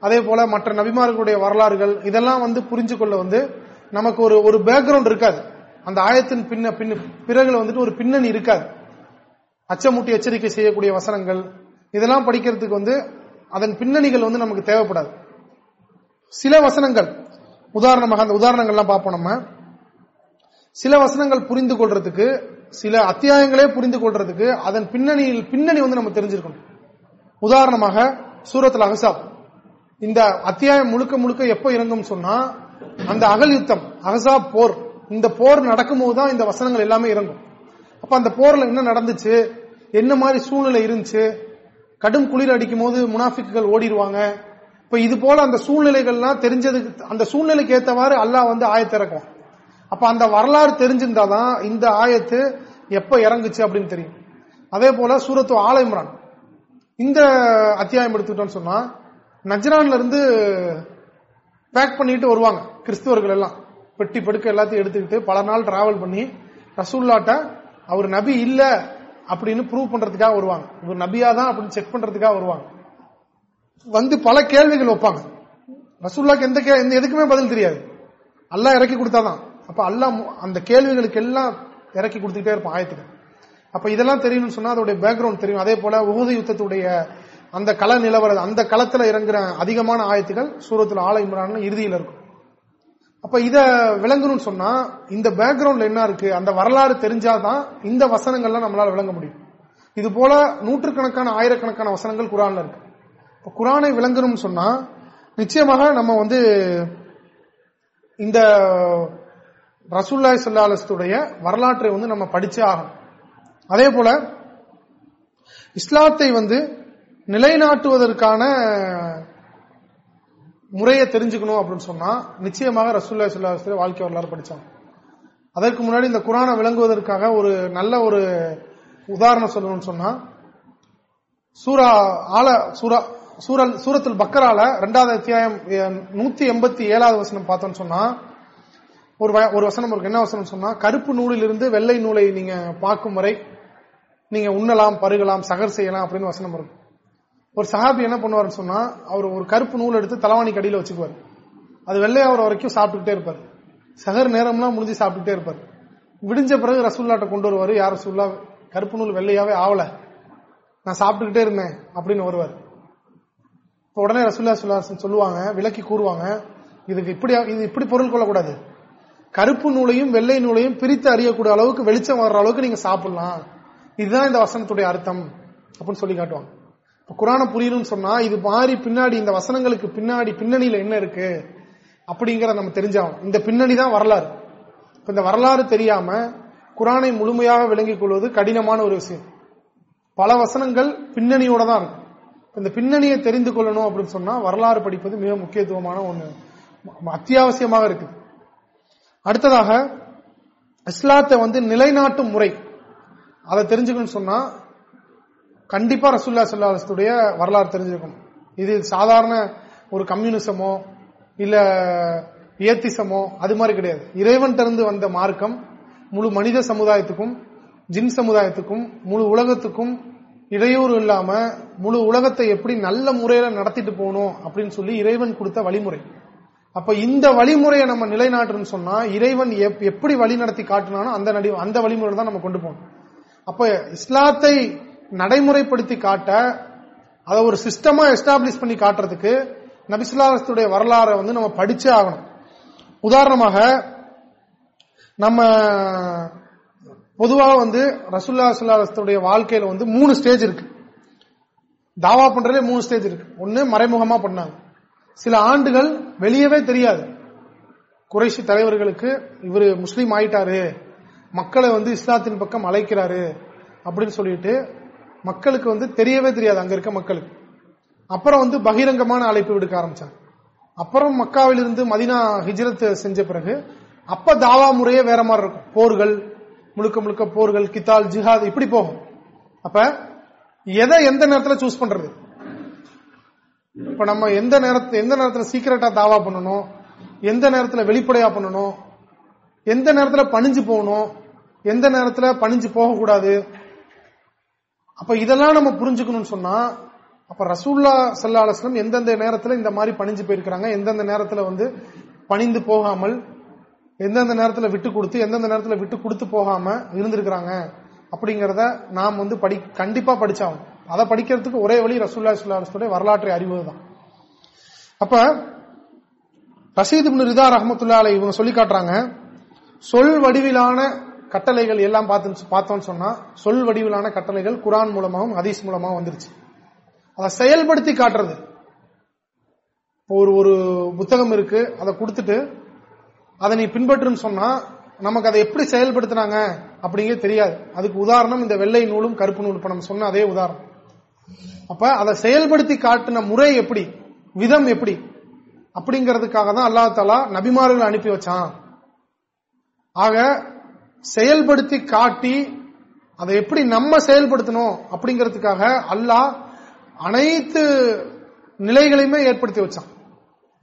A: அதே போல மற்ற நபிமார்களுடைய வரலாறுகள் இதெல்லாம் வந்து புரிஞ்சு கொள்ள வந்து நமக்கு ஒரு ஒரு பேக்ரவுண்ட் இருக்காது. அந்த ஆயத்தின் பின்ன பின்ன பிறகுல வந்துட்டு ஒரு பின்னணி இருக்காது. அச்சமூட்டி எச்சரிக்கை செய்யக்கூடிய வசனங்கள் இதெல்லாம் படிக்கிறதுக்கு வந்து அதன் பின்னணிகள் வந்து நமக்கு தேவைப்படாது. சில வசனங்கள் உதாரணமாக அந்த உதாரணங்கள்லாம் பார்ப்போம் நம்ம. சில வசனங்கள் புரிந்து கொள்றதுக்கு சில அத்தியாயங்களே புரிந்து கொள்றதுக்கு அதன் பின்னணியில் பின்னணி வந்து நம்ம தெரிஞ்சிருக்கணும். உதாரணமாக சூரத்தில் அகசாப். இந்த அத்தியாயம் முழுக்க முழுக்க எப்ப இறங்கும் சொன்னா அந்த அகல் யுத்தம் அகசாப் போர் இந்த போர் நடக்கும்போது தான் இந்த வசனங்கள் எல்லாமே இறங்கும். அப்ப அந்த போர்ல என்ன நடந்துச்சு? என்ன மாதிரி சூழ்நிலை இருந்துச்சு? கடும் குளிர் அடிக்கும் போது முனாஃபிக்குகள் ஓடிடுவாங்க. இப்ப இது போல அந்த சூழ்நிலைகள்லாம் தெரிஞ்சதுக்கு அந்த சூழ்நிலைக்கு ஏத்தவாறு அல்லாஹ் வந்து ஆயத்திறக்கும் அப்ப அந்த வரலாறு தெரிஞ்சிருந்தாதான் இந்த ஆயத்து எப்ப இறங்குச்சு அப்படின்னு தெரியும். அதே போல சூரத்து ஆலயம்ரான் இந்த அத்தியாயம் எடுத்துக்கிட்டோம்னு சொன்னா நஜ்ரான்ல இருந்து பேக் பண்ணிட்டு வருவாங்க கிறிஸ்துவர்கள் எல்லாம். பெட்டி படுக்க எல்லாத்தையும் எடுத்துக்கிட்டு பல நாள் டிராவல் பண்ணி ரசூல்லாட்ட அவர் நபி இல்ல அப்படின்னு ப்ரூவ் பண்றதுக்காக வருவாங்க. இவர் நபியா தான் அப்படின்னு செக் பண்றதுக்காக வருவாங்க. வந்து பல கேள்விகள் வைப்பாங்க. ரசூல்லாக்கு எந்த எந்த எதுக்குமே பதில் தெரியாது. அல்லா இறக்கி கொடுத்தாதான். அப்ப அல்லா அந்த கேள்விகளுக்கு எல்லாம் இறக்கி கொடுத்துட்டே இருப்பான் ஆயத்துக்கு. அப்ப இதெல்லாம் தெரியணும்னு சொன்னா அதோடைய பேக்ரவுண்ட் தெரியும். அதே போல உகுத யுத்தத்துடைய அந்த கள நிலவரம் அந்த களத்துல இறங்குற அதிகமான ஆயத்துகள் சூரத்தில் ஆல இம்ரான் இறுதியில் இருக்கும். அப்ப இத விளங்கணும்னு சொன்னா இந்த பேக்ரவுண்ட்ல என்ன இருக்கு அந்த வரலாறு தெரிஞ்சாதான் இந்த வசனங்கள்லாம் நம்மளால விளங்க முடியும். இது போல நூற்றுக்கணக்கான ஆயிரக்கணக்கான வசனங்கள் குரான்ல இருக்கு. குரானை விளங்கணும்னு சொன்னா நிச்சயமாக நம்ம வந்து இந்த ரசூல்லாய் சல்லாலத்துடைய வரலாற்றை வந்து நம்ம படிச்சே ஆகணும். அதே போல இஸ்லாத்தை வந்து நிலைநாட்டுவதற்கான முறையை தெரிஞ்சுக்கணும் அப்படின்னு சொன்னா நிச்சயமாக ரசூல்லா சுல்லாஸ்ல வாழ்க்கை வரலாறு படிச்சாங்க. அதற்கு முன்னாடி இந்த குரானை விளங்குவதற்காக ஒரு நல்ல ஒரு உதாரணம் சொல்லணும்னு சொன்னா சூரா ஆல சூரா சூரல் சூரத்துல் பக்கரால ரெண்டாவது அத்தியாயம் நூத்தி எண்பத்தி ஏழாவது வசனம் பார்த்தோம்னு சொன்னா ஒரு வ- ஒரு வசனம் இருக்கு. என்ன வசனம் சொன்னா கருப்பு நூலிலிருந்து வெள்ளை நூலை நீங்க பார்க்கும் வரை நீங்க உண்ணலாம் பருகலாம் சகர் செய்யலாம் அப்படின்னு வசனம் இருக்கும் ஒரு சஹாபி என்ன பண்ணுவாருன்னு சொன்னா அவர் ஒரு கருப்பு நூல் எடுத்து தலைவாணி கடியில வச்சுக்குவார். அது வெள்ளையாகிற வரைக்கும் சாப்பிட்டுக்கிட்டே இருப்பார். சகர் நேரம்லாம் முடிஞ்சு சாப்பிட்டுட்டே இருப்பார். விடிஞ்ச பிறகு ரசூல்லாட்ட கொண்டு வருவார் யார் ரசூல்லா கருப்பு நூல் வெள்ளையாவே ஆவல. நான் சாப்பிட்டுக்கிட்டே இருந்தேன் அப்படின்னு வருவார். உடனே ரசூல்லா சுல்லாசன் சொல்லுவாங்க விளக்கி கூறுவாங்க இதுக்கு இப்படி இது இப்படி பொருள் கொள்ளக்கூடாது. கருப்பு நூலையும் வெள்ளை நூலையும் பிரித்து அறியக்கூடிய அளவுக்கு வெளிச்சம் வர்ற அளவுக்கு நீங்க சாப்பிடலாம். இதுதான் இந்த வசனத்துடைய அர்த்தம் அப்படின்னு சொல்லி காட்டுவாங்க. இப்ப குரான புரியணும்னு சொன்னா இது மாறி பின்னாடி இந்த வசனங்களுக்கு பின்னாடி பின்னணியில என்ன இருக்கு அப்படிங்கறத நம்ம தெரிஞ்சாகணும். இந்த பின்னணி தான் வரலாறு. இப்போ இந்த வரலாறு தெரியாம குரானை முழுமையாக விளங்கிக் கொள்வது கடினமான ஒரு விஷயம். பல வசனங்கள் பின்னணியோட தான் இருக்கும் இந்த பின்னணியை தெரிந்து கொள்ளணும் அப்படின்னு சொன்னா வரலாறு படிப்பது மிக முக்கியத்துவமான ஒண்ணு. அத்தியாவசியமாக இருக்குது. அடுத்ததாக இஸ்லாத்தை வந்து நிலைநாட்டும் முறை. அதை தெரிஞ்சுக்கணும்னு சொன்னா கண்டிப்பா ரசுல்லா சல்லாஹுடைய வரலாறு தெரிஞ்சிருக்கணும். இது சாதாரண ஒரு கம்யூனிசமோ இல்ல ஏத்திசமோ அது மாதிரி கிடையாது. இறைவன் திறந்து வந்த மார்க்கம் முழு மனித சமுதாயத்துக்கும் ஜின் சமுதாயத்துக்கும் முழு உலகத்துக்கும் இடையூறு இல்லாம முழு உலகத்தை எப்படி நல்ல முறையில நடத்திட்டு போகணும் அப்படின்னு சொல்லி இறைவன் கொடுத்த வழிமுறை. அப்ப இந்த வழிமுறையை நம்ம நிலைநாட்டுன்னு சொன்னா இறைவன் எப்- எப்படி வழி நடத்தி காட்டினானோ அந்த நடி அந்த வழிமுறை தான் நம்ம கொண்டு போகணும். அப்ப இஸ்லாத்தை நடைமுறைப்படுத்தி காட்ட அதை ஒரு சிஸ்டமா எஸ்டாப்ளிஷ் பண்ணி காட்டுறதுக்கு நபிசுல்லாத்துடைய வரலாறை வந்து நம்ம படிச்சே ஆகணும். உதாரணமாக நம்ம பொதுவாக வந்து ரசுல்லா சுல்லாத்துடைய வாழ்க்கையில வந்து மூணு ஸ்டேஜ் இருக்கு. தாவா பண்றதே மூணு ஸ்டேஜ் இருக்கு. ஒன்னு மறைமுகமா பண்ணாங்க. சில ஆண்டுகள் வெளியவே தெரியாது. குறைஷி தலைவர்களுக்கு இவர் முஸ்லீம் ஆயிட்டாரு மக்களை வந்து இஸ்லாத்தின் பக்கம் அழைக்கிறாரு அப்படின்னு சொல்லிட்டு மக்களுக்கு வந்து தெரியவே தெரியாது அங்க இருக்க மக்களுக்கு. அப்புறம் வந்து பகிரங்கமான அழைப்பு விடுக்க ஆரம்பிச்சாங்க. அப்புறம் மக்காவிலிருந்து மதினா ஹிஜ்ரத் செஞ்ச பிறகு அப்ப தாவா முறையே வேற மாதிரி இருக்கும். போர்கள் முழுக்க முழுக்க போர்கள் கித்தால் ஜிஹாத் இப்படி போகும். அப்ப எதை எந்த நேரத்துல சூஸ் பண்றது? இப்ப நம்ம எந்த நேரத்துல எந்த நேரத்துல சீக்கிரட்டா தாவா பண்ணணும்? எந்த நேரத்துல வெளிப்படையா பண்ணணும்? எந்த நேரத்துல பணிஞ்சு போகணும்? எந்த நேரத்துல பணிஞ்சு போகக்கூடாது? அப்ப இதெல்லாம் நம்ம புரிஞ்சுக்கணும்னு சொன்னா அப்ப ரசூல்லா சல்லா அலுவலம் எந்தெந்த நேரத்துல இந்த மாதிரி பணிஞ்சு போயிருக்கிறாங்க எந்தெந்த நேரத்துல வந்து பணிந்து போகாமல் எந்தெந்த நேரத்துல விட்டு கொடுத்து எந்தெந்த நேரத்துல விட்டு கொடுத்து போகாம இருந்திருக்கிறாங்க அப்படிங்கறத நாம் வந்து படி கண்டிப்பா படிச்சாகும் அதை படிக்கிறதுக்கு ஒரே வழி ரசூல்லா சுல்லாஸ்துடைய வரலாற்றை அறிவது தான். அப்ப ரசீத் ரிதா ரஹமத்துல்லா அலை இவங்க சொல்லி காட்டுறாங்க சொல் வடிவிலான கட்டளைகள் எல்லாம் பார்த்து பார்த்தோம்னு சொன்னா சொல் வடிவிலான கட்டளைகள் குரான் மூலமாகவும் ஹதீஸ் மூலமாகவும் வந்துருச்சு. அதை செயல்படுத்தி காட்டுறது. ஒரு ஒரு புத்தகம் இருக்கு அதை கொடுத்துட்டு அதை நீ பின்பற்றுன்னு சொன்னா நமக்கு அதை எப்படி செயல்படுத்தினாங்க அப்படிங்கிறது தெரியாது. அதுக்கு உதாரணம் இந்த வெள்ளை நூலும் கருப்பு நூல் இப்ப நம்ம சொன்ன அதே உதாரணம். அப்ப அதை செயல்படுத்தி காட்டின முறை எப்படி? விதம் எப்படி? அப்படிங்கிறதுக்காக தான் அல்லா தாலா நபிமார்கள் அனுப்பி வச்சான். ஆக செயல்படுத்தி காட்டி அதை எப்படி நம்ம செயல்படுத்தணும் அப்படிங்கிறதுக்காக அல்லாஹ் அனைத்து நிலைகளையுமே ஏற்படுத்தி வச்சான்.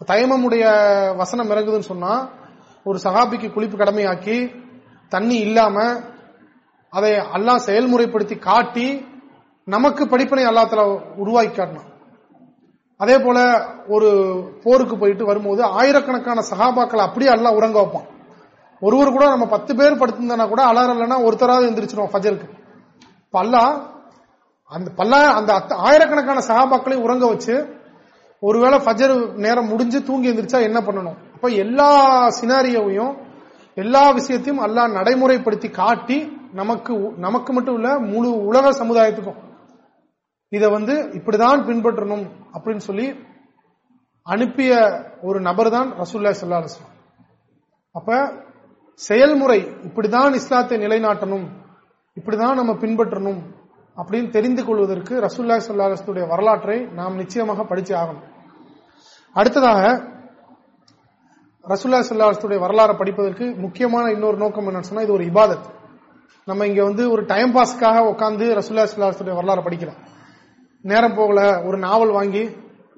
A: தயமமுடைய வசனம் இறங்குதுன்னு சொன்னா ஒரு சகாபிக்கு குளிப்பு கடமையாக்கி தண்ணி இல்லாம அதை அல்லாஹ் செயல்முறைப்படுத்தி காட்டி நமக்கு படிப்பினை அல்லாத்துல உருவாக்கி காட்டினான். அதே போல ஒரு போருக்கு போயிட்டு வரும்போது ஆயிரக்கணக்கான சகாபாக்களை அப்படியே அல்லா உறங்க வைப்பான். ஒருவர் கூட நம்ம பத்து பேர் படுத்திருந்தா கூட அலாரம் இல்லைன்னா ஒருத்தராவது எந்திரிச்சிடும் ஃபஜருக்கு. பல்லா அந்த பல்லா அந்த ஆயிரக்கணக்கான சகாபாக்களை உறங்க வச்சு ஒருவேளை ஃபஜர் நேரம் முடிஞ்சு தூங்கி எந்திரிச்சா என்ன பண்ணணும்? அப்ப எல்லா சினாரியோவையும் எல்லா விஷயத்தையும் அல்லாஹ் நடைமுறைப்படுத்தி காட்டி நமக்கு நமக்கு மட்டும் இல்ல முழு உலக சமுதாயத்துக்கும் இத வந்து இப்படிதான் பின்பற்றணும் அப்படின்னு சொல்லி அனுப்பிய ஒரு நபர் தான் ரசூல்லா சல்லா அலுவலம் அப்ப செயல்முறை இப்படிதான் இஸ்லாத்தை நிலைநாட்டணும் இப்படிதான் நம்ம பின்பற்றணும் அப்படின்னு தெரிந்து கொள்வதற்கு ரசூல்லா சல்லாஹுடைய வரலாற்றை நாம் நிச்சயமாக படிச்சு ஆகணும். அடுத்ததாக ரசூல்லா சல்லாஹுடைய வரலாறு படிப்பதற்கு முக்கியமான இன்னொரு நோக்கம் என்னன்னு சொன்னா இது ஒரு இபாதத். நம்ம இங்க வந்து ஒரு டைம் பாஸ்க்காக உட்காந்து ரசூல்லா சல்லாஹுடைய வரலாறு படிக்கலாம். நேரம் போகல ஒரு நாவல் வாங்கி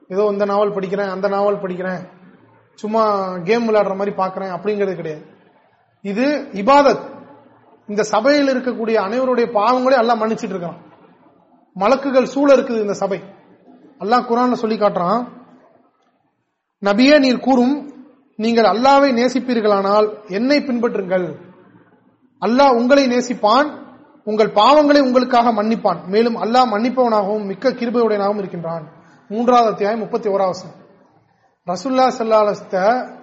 A: ஏதோ இந்த நாவல் படிக்கிறேன் அந்த நாவல் படிக்கிறேன் சும்மா கேம் விளையாடுற மாதிரி பாக்குறேன் அப்படிங்கிறது கிடையாது. இது இபாதத். இந்த சபையில் இருக்கக்கூடிய அனைவருடைய பாவங்களே எல்லாம் மன்னிச்சிட்டு இருக்கான் மலக்குகள் சூழ இருக்குது இந்த சபை. அல்லாஹ் குரான் சொல்லி காட்டுறான் நபியே நீர் கூறும் நீங்கள் அல்லாவை நேசிப்பீர்களானால் என்னை பின்பற்றுங்கள். அல்லாஹ் உங்களை நேசிப்பான் உங்கள் பாவங்களை உங்களுக்காக மன்னிப்பான். மேலும் அல்லாஹ் மன்னிப்பவனாகவும் மிக்க கிருபையுடையனாகவும் இருக்கின்றான். மூன்றாவது அத்தியாயம் முப்பத்தி ஓராவசம் ரசுல்லா சல்லாலஸ்த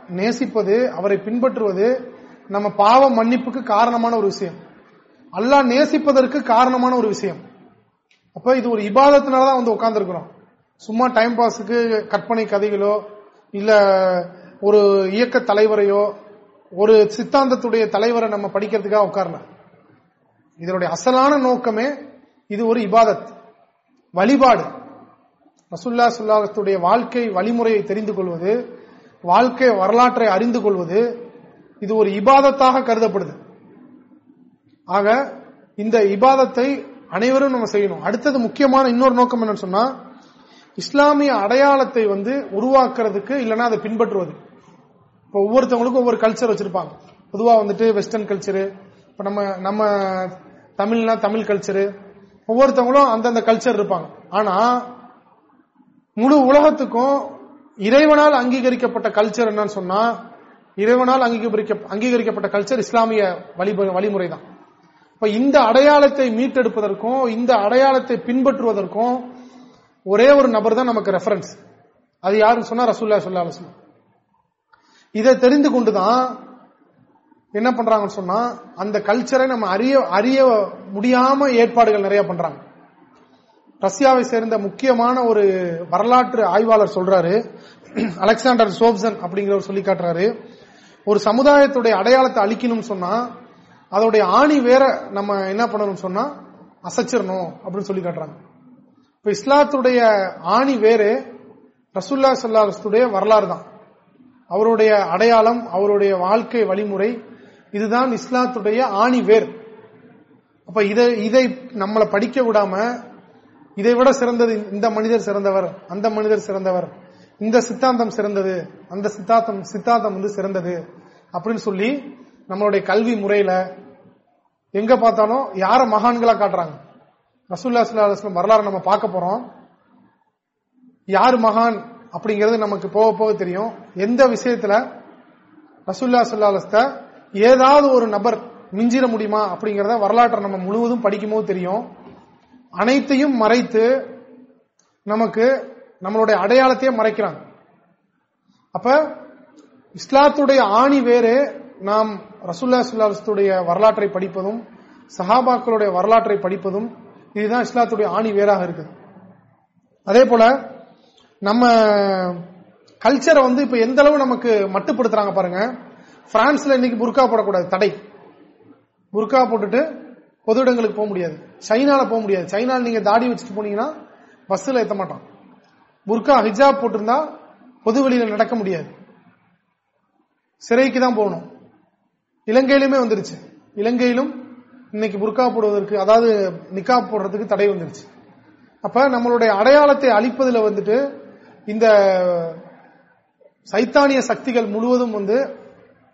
A: நேசிப்பது அவரை பின்பற்றுவது நம்ம பாவ மன்னிப்புக்கு காரணமான ஒரு விஷயம். அல்லாஹ் நேசிப்பதற்கு காரணமான ஒரு விஷயம். அப்ப இது ஒரு இபாதத்தினாலதான் வந்து உட்கார்ந்துருக்கிறோம். சும்மா டைம் பாஸுக்கு கற்பனை கதைகளோ இல்ல ஒரு இயக்க தலைவரையோ ஒரு சித்தாந்தத்துடைய தலைவரை நம்ம படிக்கிறதுக்காக உட்காரல. இதனுடைய அசலான நோக்கமே இது ஒரு இபாதத் வழிபாடு. ரசுல்லா சுல்லாத்துடைய வாழ்க்கை வழிமுறையை தெரிந்து கொள்வது வாழ்க்கை வரலாற்றை அறிந்து கொள்வது இது ஒரு இபாதத்தாக கருதப்படுது. ஆக இந்த இபாதத்தை அனைவரும் நம்ம செய்யணும். அடுத்தது முக்கியமான இன்னொரு நோக்கம் என்னன்னு சொன்னா இஸ்லாமிய அடையாளத்தை வந்து உருவாக்குறதுக்கு இல்லைன்னா அதை பின்பற்றுவது. இப்போ ஒவ்வொருத்தவங்களுக்கும் ஒவ்வொரு கல்ச்சர் வச்சிருப்பாங்க. பொதுவா வந்துட்டு வெஸ்டர்ன் கல்ச்சரு இப்ப நம்ம நம்ம தமிழ்னா தமிழ் கல்ச்சரு ஒவ்வொருத்தவங்களும் அந்தந்த கல்ச்சர் இருப்பாங்க. ஆனா முழு உலகத்துக்கும் இறைவனால் அங்கீகரிக்கப்பட்ட கல்ச்சர் என்னன்னு சொன்னா இறைவனால் அங்கீகரிக்க அங்கீகரிக்கப்பட்ட கல்ச்சர் இஸ்லாமிய வழிமுறை தான் இப்ப இந்த அடையாளத்தை மீட்டெடுப்பதற்கும் இந்த அடையாளத்தை பின்பற்றுவதற்கும் ஒரே ஒரு நபர் தான் நமக்கு ரெஃபரன்ஸ் அது யாருன்னு சொன்னா ரசூல்லா சொல்லா அலுவலம் இதை தெரிந்து கொண்டுதான் என்ன பண்றாங்கன்னு சொன்னா அந்த கல்ச்சரை நம்ம அறிய அறிய முடியாம ஏற்பாடுகள் நிறைய பண்றாங்க. ரஷ்யாவை சேர்ந்த முக்கியமான ஒரு வரலாற்று ஆய்வாளர் சொல்றாரு. அலெக்சாண்டர் சோப்சன் அப்படிங்கிறவர் சொல்லி காட்டுறாரு. ஒரு சமுதாயத்துடைய அடையாளத்தை அழிக்கணும்னு சொன்னா அதோடைய ஆணி வேற நம்ம என்ன பண்ணணும் சொன்னா அசைச்சிடணும் அப்படின்னு சொல்லி காட்டுறாங்க. இப்ப இஸ்லாத்துடைய ஆணி வேறு ரசுல்லா சல்லாத்துடைய வரலாறு தான். அவருடைய அடையாளம் அவருடைய வாழ்க்கை வழிமுறை இதுதான் இஸ்லாத்துடைய ஆணி வேர். அப்ப இதை இதை நம்மளை படிக்க விடாம இதை விட சிறந்தது இந்த மனிதர் சிறந்தவர் அந்த மனிதர் சிறந்தவர் இந்த சித்தாந்தம் சிறந்தது அந்த சித்தாந்தம் சித்தாந்தம் வந்து சிறந்தது அப்படின்னு சொல்லி நம்மளுடைய கல்வி முறையில எங்க பார்த்தாலும் யார மகான்களா காட்டுறாங்க? ரசூல்லா சுல்லா வரலாறு நம்ம பார்க்க போறோம். யார் மகான்? அப்படிங்கிறது நமக்கு போக போக தெரியும். எந்த விஷயத்துல? ரசுல்லா சுல்லாலஸ்த ஏதாவது ஒரு நபர் மிஞ்சிட முடியுமா? அப்படிங்கறத வரலாற்றை நம்ம முழுவதும் படிக்கும் தெரியும். அனைத்தையும் மறைத்து நமக்கு நம்மளுடைய அடையாளத்தையே மறைக்கிறாங்க. அப்ப இஸ்லாத்துடைய ஆணி வேறு. நாம் ரசுல்லா சுல்லாத்துடைய வரலாற்றை படிப்பதும் சஹாபாக்களுடைய வரலாற்றை படிப்பதும் இதுதான் இஸ்லாத்துடைய ஆணி வேறாக இருக்குது. அதே போல நம்ம கல்ச்சரை வந்து இப்ப எந்த அளவு நமக்கு மட்டுப்படுத்துறாங்க பாருங்க. பிரான்ஸ்ல இன்னைக்கு புர்கா போடக்கூடாது தடை. புர்கா போட்டுட்டு பொது இடங்களுக்கு போக முடியாது. சைனால போக முடியாது. சைனால நீங்க தாடி வச்சுட்டு போனீங்கன்னா பஸ்ல ஏத்த மாட்டான். புர்கா ஹிஜாப் போட்டிருந்தா பொது வெளியில நடக்க முடியாது. சிறைக்கு தான் போகணும். இலங்கையிலுமே வந்துருச்சு. இலங்கையிலும் இன்னைக்கு புர்கா போடுவதற்கு அதாவது நிக்கா போடுறதுக்கு தடை வந்துருச்சு. அப்ப நம்மளுடைய அடையாளத்தை அழிப்பதில் வந்துட்டு இந்த சைத்தானிய சக்திகள் முழுவதும் வந்து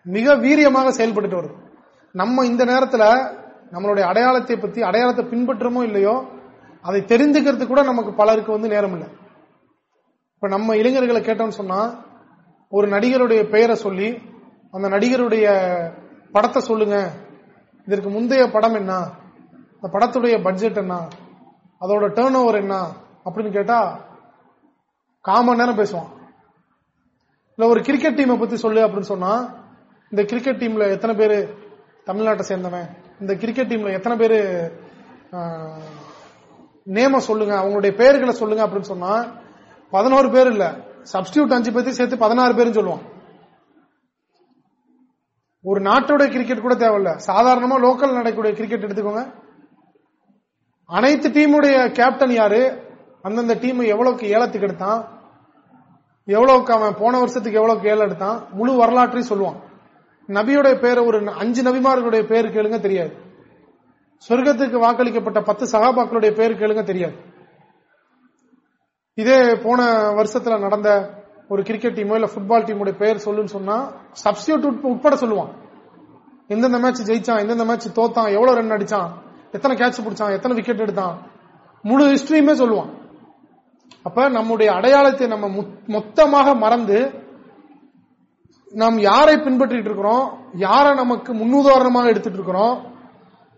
A: மிக வீரியமாக செயல்பட்டு வருது. நம்ம இந்த நேரத்தில் நம்மளுடைய அடையாளத்தை பத்தி அடையாளத்தை பின்பற்றுமோ இல்லையோ அதை தெரிஞ்சுக்கிறதுக்கு கூட நமக்கு பலருக்கு வந்து நேரம் இல்லை. இப்ப நம்ம இளைஞர்களை கேட்டோம்னு சொன்னா ஒரு நடிகருடைய பெயரை சொல்லி அந்த நடிகருடைய படத்தை சொல்லுங்க. இதற்கு முந்தைய படம் என்ன? இந்த படத்துடைய பட்ஜெட் என்ன? அதோட டேர்ன் ஓவர் என்ன? அப்படின்னு கேட்டா காமன் நேரம் பேசுவான். இல்ல ஒரு கிரிக்கெட் டீமை பத்தி சொல்லு அப்படின்னு சொன்னா இந்த கிரிக்கெட் டீம்ல எத்தனை பேரு தமிழ்நாட்டை சேர்ந்தவன்? இந்த கிரிக்கெட் டீம்ல எத்தனை பேரு நேம சொல்லுங்க அவங்களுடைய பெயர்களை சொல்லுங்க அப்படின்னு சொன்னா பதினோரு பேர் இல்ல. சப்ஸ்டியூட் அஞ்சு பேர்த்தையும் சேர்த்து பதினாறு பேரும் சொல்லுவான். ஒரு நாட்டோட கிரிக்கெட் கூட தேவையில்ல. சாதாரணமா லோக்கல் நடக்கக்கூடிய கிரிக்கெட் எடுத்துக்கோங்க. அனைத்து டீமுடைய கேப்டன் யாரு? அந்தந்த டீம் எவ்வளவுக்கு ஏலத்துக்கு எடுத்தான்? எவ்வளவுக்கு அவன் போன வருஷத்துக்கு எவ்வளவு கேள் எடுத்தான்? முழு வரலாற்றையும் சொல்லுவான். நபியுடைய பேர் ஒரு அஞ்சு நபிமார்களுடைய பேர் கேளுங்க தெரியாது. சொர்க்கத்துக்கு வாக்களிக்கப்பட்ட பத்து சகாபாக்களுடைய பேர் கேளுங்க தெரியாது. இதே போன வருஷத்துல நடந்த ஒரு கிரிக்கெட் டீமோ இல்ல ஃபுட்பால் டீமுடைய பெயர் சொல்லுன்னு சொன்னா சப்ஸ்டியூட் உட்பட சொல்லுவான். எந்தெந்த மேட்ச் ஜெயிச்சான் எந்தெந்த மேட்ச் தோத்தான் எவ்வளவு ரன் அடிச்சான் எத்தனை கேட்ச் பிடிச்சான் எத்தனை விக்கெட் எடுத்தான் முழு ஹிஸ்டரியுமே சொல்லுவான். அப்ப நம்முடைய அடையாளத்தை நம்ம மொத்தமாக மறந்து நாம் யாரை பின்பற்றிட்டு இருக்கிறோம்? யாரை நமக்கு முன்னுதாரணமாக எடுத்துட்டு இருக்கிறோம்?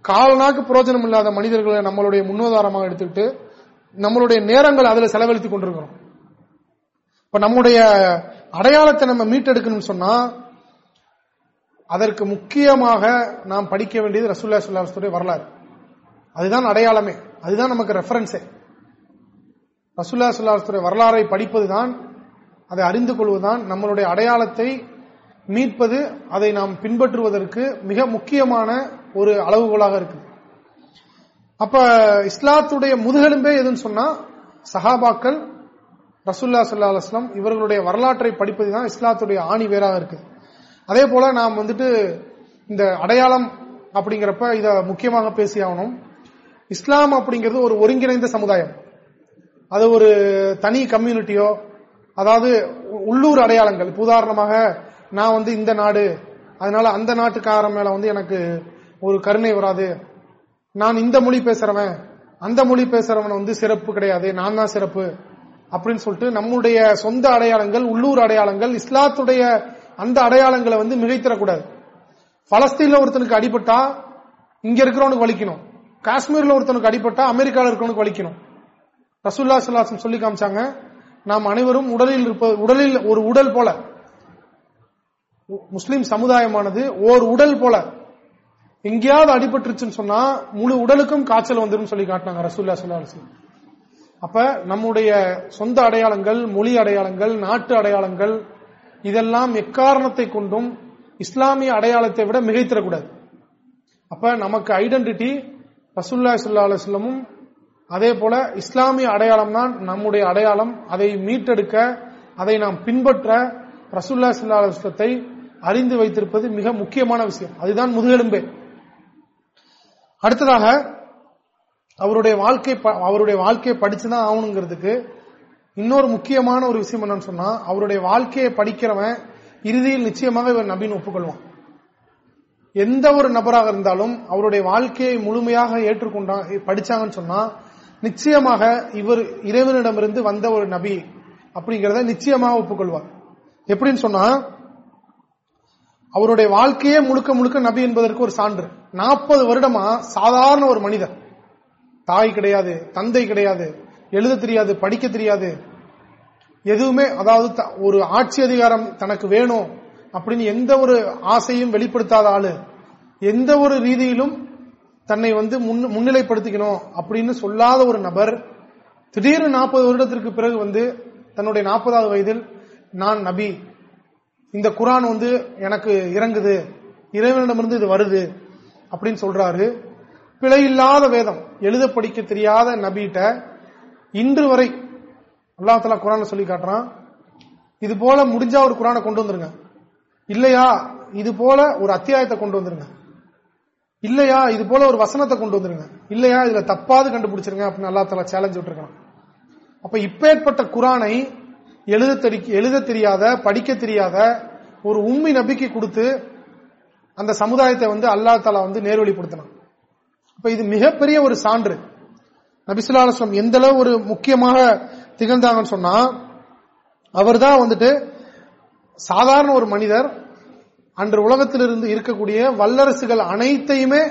A: காலனாக்கு புரோஜனம் இல்லாத மனிதர்களை நம்மளுடைய முன்னுதாரணமாக எடுத்துக்கிட்டு நம்மளுடைய நேரங்கள் அதுல செலவழித்துக் கொண்டிருக்கிறோம். இப்ப நம்முடைய அடையாளத்தை நம்ம மீட்டெடுக்கணும்னு சொன்னா அதற்கு முக்கியமாக நாம் படிக்க வேண்டியது ரசூல்லா சுல்லாஸ்துடைய வரலாறு. அதுதான் அடையாளமே. அதுதான் நமக்கு ரெஃபரன்ஸே ரசுல்லா சுல்லாத்துடைய வரலாறை படிப்பதுதான் அதை அறிந்து கொள்வதுதான் நம்மளுடைய அடையாளத்தை மீட்பது அதை நாம் பின்பற்றுவதற்கு மிக முக்கியமான ஒரு அளவுகோலாக இருக்குது. அப்ப இஸ்லாத்துடைய முதுகெலும்பே எதுன்னு சொன்னா சஹாபாக்கள் ரசுல்லா சுல்லா அலுவலம் இவர்களுடைய வரலாற்றை படிப்பதுதான் இஸ்லாத்துடைய ஆணி வேறாக இருக்கு அதே போல நாம் வந்துட்டு இந்த அடையாளம் அப்படிங்கிறப்ப இத முக்கியமாக பேசி ஆகணும் இஸ்லாம் அப்படிங்கிறது ஒரு ஒருங்கிணைந்த சமுதாயம். அது ஒரு தனி கம்யூனிட்டியோ அதாவது உள்ளூர் அடையாளங்கள். உதாரணமாக நான் வந்து இந்த நாடு அதனால அந்த நாட்டுக்காரன் மேல வந்து எனக்கு ஒரு கருணை வராது. நான் இந்த மொழி பேசுறவன் அந்த மொழி பேசுறவன் வந்து சிறப்பு கிடையாது நான் தான் சிறப்பு அப்படின்னு சொல்லிட்டு நம்முடைய சொந்த அடையாளங்கள் உள்ளூர் அடையாளங்கள் இஸ்லாத்துடைய அந்த அடையாளங்களை வந்து மிகைத்தரக்கூடாது பலஸ்தீன்ல ஒருத்தனுக்கு அடிபட்டா இங்க இருக்கிறவனுக்கு வலிக்கணும். காஷ்மீர்ல ஒருத்தனுக்கு அடிபட்டா அமெரிக்காவில் இருக்கிறவனுக்கு வலிக்கணும். ரசூல்லா சல்லாசம் சொல்லி காமிச்சாங்க. நாம் அனைவரும் உடலில் இருப்ப உடலில் ஒரு உடல் போல. முஸ்லிம் சமுதாயமானது ஓர் உடல் போல. எங்கேயாவது அடிபட்டுருச்சுன்னு சொன்னா முழு உடலுக்கும் காய்ச்சல் வந்துடும் சொல்லி காட்டினாங்க ரசூல்லா சொல்லா அப்ப நம்முடைய சொந்த அடையாளங்கள் மொழி அடையாளங்கள் நாட்டு அடையாளங்கள் இதெல்லாம் எக்காரணத்தை கொண்டும் இஸ்லாமிய அடையாளத்தை விட மிகைத்திடக்கூடாது. அப்ப நமக்கு ஐடென்டிட்டி ரசுல்லா சுல்லா அலுவலமும் அதே போல இஸ்லாமிய அடையாளம் தான் நம்முடைய அடையாளம். அதை மீட்டெடுக்க அதை நாம் பின்பற்ற ரசுல்லா சுல்லா அறிந்து வைத்திருப்பது மிக முக்கியமான விஷயம். அதுதான் முதுகெலும்பே. அடுத்ததாக அவருடைய வாழ்க்கை அவருடைய வாழ்க்கையை படிச்சுதான் ஆகணுங்கிறதுக்கு இன்னொரு முக்கியமான ஒரு விஷயம் என்னன்னு சொன்னா அவருடைய வாழ்க்கையை படிக்கிறவன் இறுதியில் நிச்சயமாக இவர் நபின்னு ஒப்புக்கொள்வான். எந்த ஒரு நபராக இருந்தாலும் அவருடைய வாழ்க்கையை முழுமையாக ஏற்றுக்கொண்டா படிச்சாங்கன்னு சொன்னா நிச்சயமாக இவர் இறைவனிடமிருந்து வந்த ஒரு நபி அப்படிங்கறத நிச்சயமாக ஒப்புக்கொள்வார். எப்படின்னு சொன்னா அவருடைய வாழ்க்கையே முழுக்க முழுக்க நபி என்பதற்கு ஒரு சான்று. நாற்பது வருடமா சாதாரண ஒரு மனிதர். தாய் கிடையாது தந்தை கிடையாது எழுத தெரியாது படிக்க தெரியாது. எதுவுமே அதாவது ஒரு ஆட்சி அதிகாரம் தனக்கு வேணும் அப்படின்னு எந்த ஒரு ஆசையும் வெளிப்படுத்தாத ஆளு. எந்த ஒரு ரீதியிலும் தன்னை வந்து முன்னிலைப்படுத்திக்கணும் அப்படின்னு சொல்லாத ஒரு நபர் திடீர்னு நாற்பது வருடத்திற்கு பிறகு வந்து தன்னுடைய நாற்பதாவது வயதில் நான் நபி. இந்த குரான் வந்து எனக்கு இறங்குது. இறைவனிடமிருந்து இது வருது. அப்படின்னு சொல்றாரு. பிழையில்லாத வேதம் எழுத படிக்க தெரியாத நபிட்ட இன்று வரை அல்லாஹலா குரான சொல்லி காட்டுறான். இது போல முடிஞ்சா ஒரு குரானை கொண்டு வந்துருங்க. இல்லையா இது போல ஒரு அத்தியாயத்தை கொண்டு வந்துருங்க. இல்லையா இது போல ஒரு வசனத்தை கொண்டு வந்துருங்க. இல்லையா இதுல தப்பாது கண்டுபிடிச்சிருங்க அப்படின்னு அல்லா தலா சேலஞ்ச் விட்டுருக்கான் அப்ப இப்பேற்பட்ட குரானை எழுத எழுத தெரியாத படிக்க தெரியாத ஒரு உண்மை நம்பிக்கை கொடுத்து அந்த சமுதாயத்தை வந்து அல்லா தலா வந்து நேர்வழிப்படுத்தினான் அப்ப இது மிகப்பெரிய ஒரு சான்று. நபிசுல்லாஸ்லம் எந்த அளவு ஒரு முக்கியமாக திகழ்ந்தாங்கன்னு சொன்னா அவர் தான் வந்துட்டு சாதாரண ஒரு மனிதர் அன்று உலகத்திலிருந்து இருக்கக்கூடிய வல்லரசுகள் அனைத்தையுமே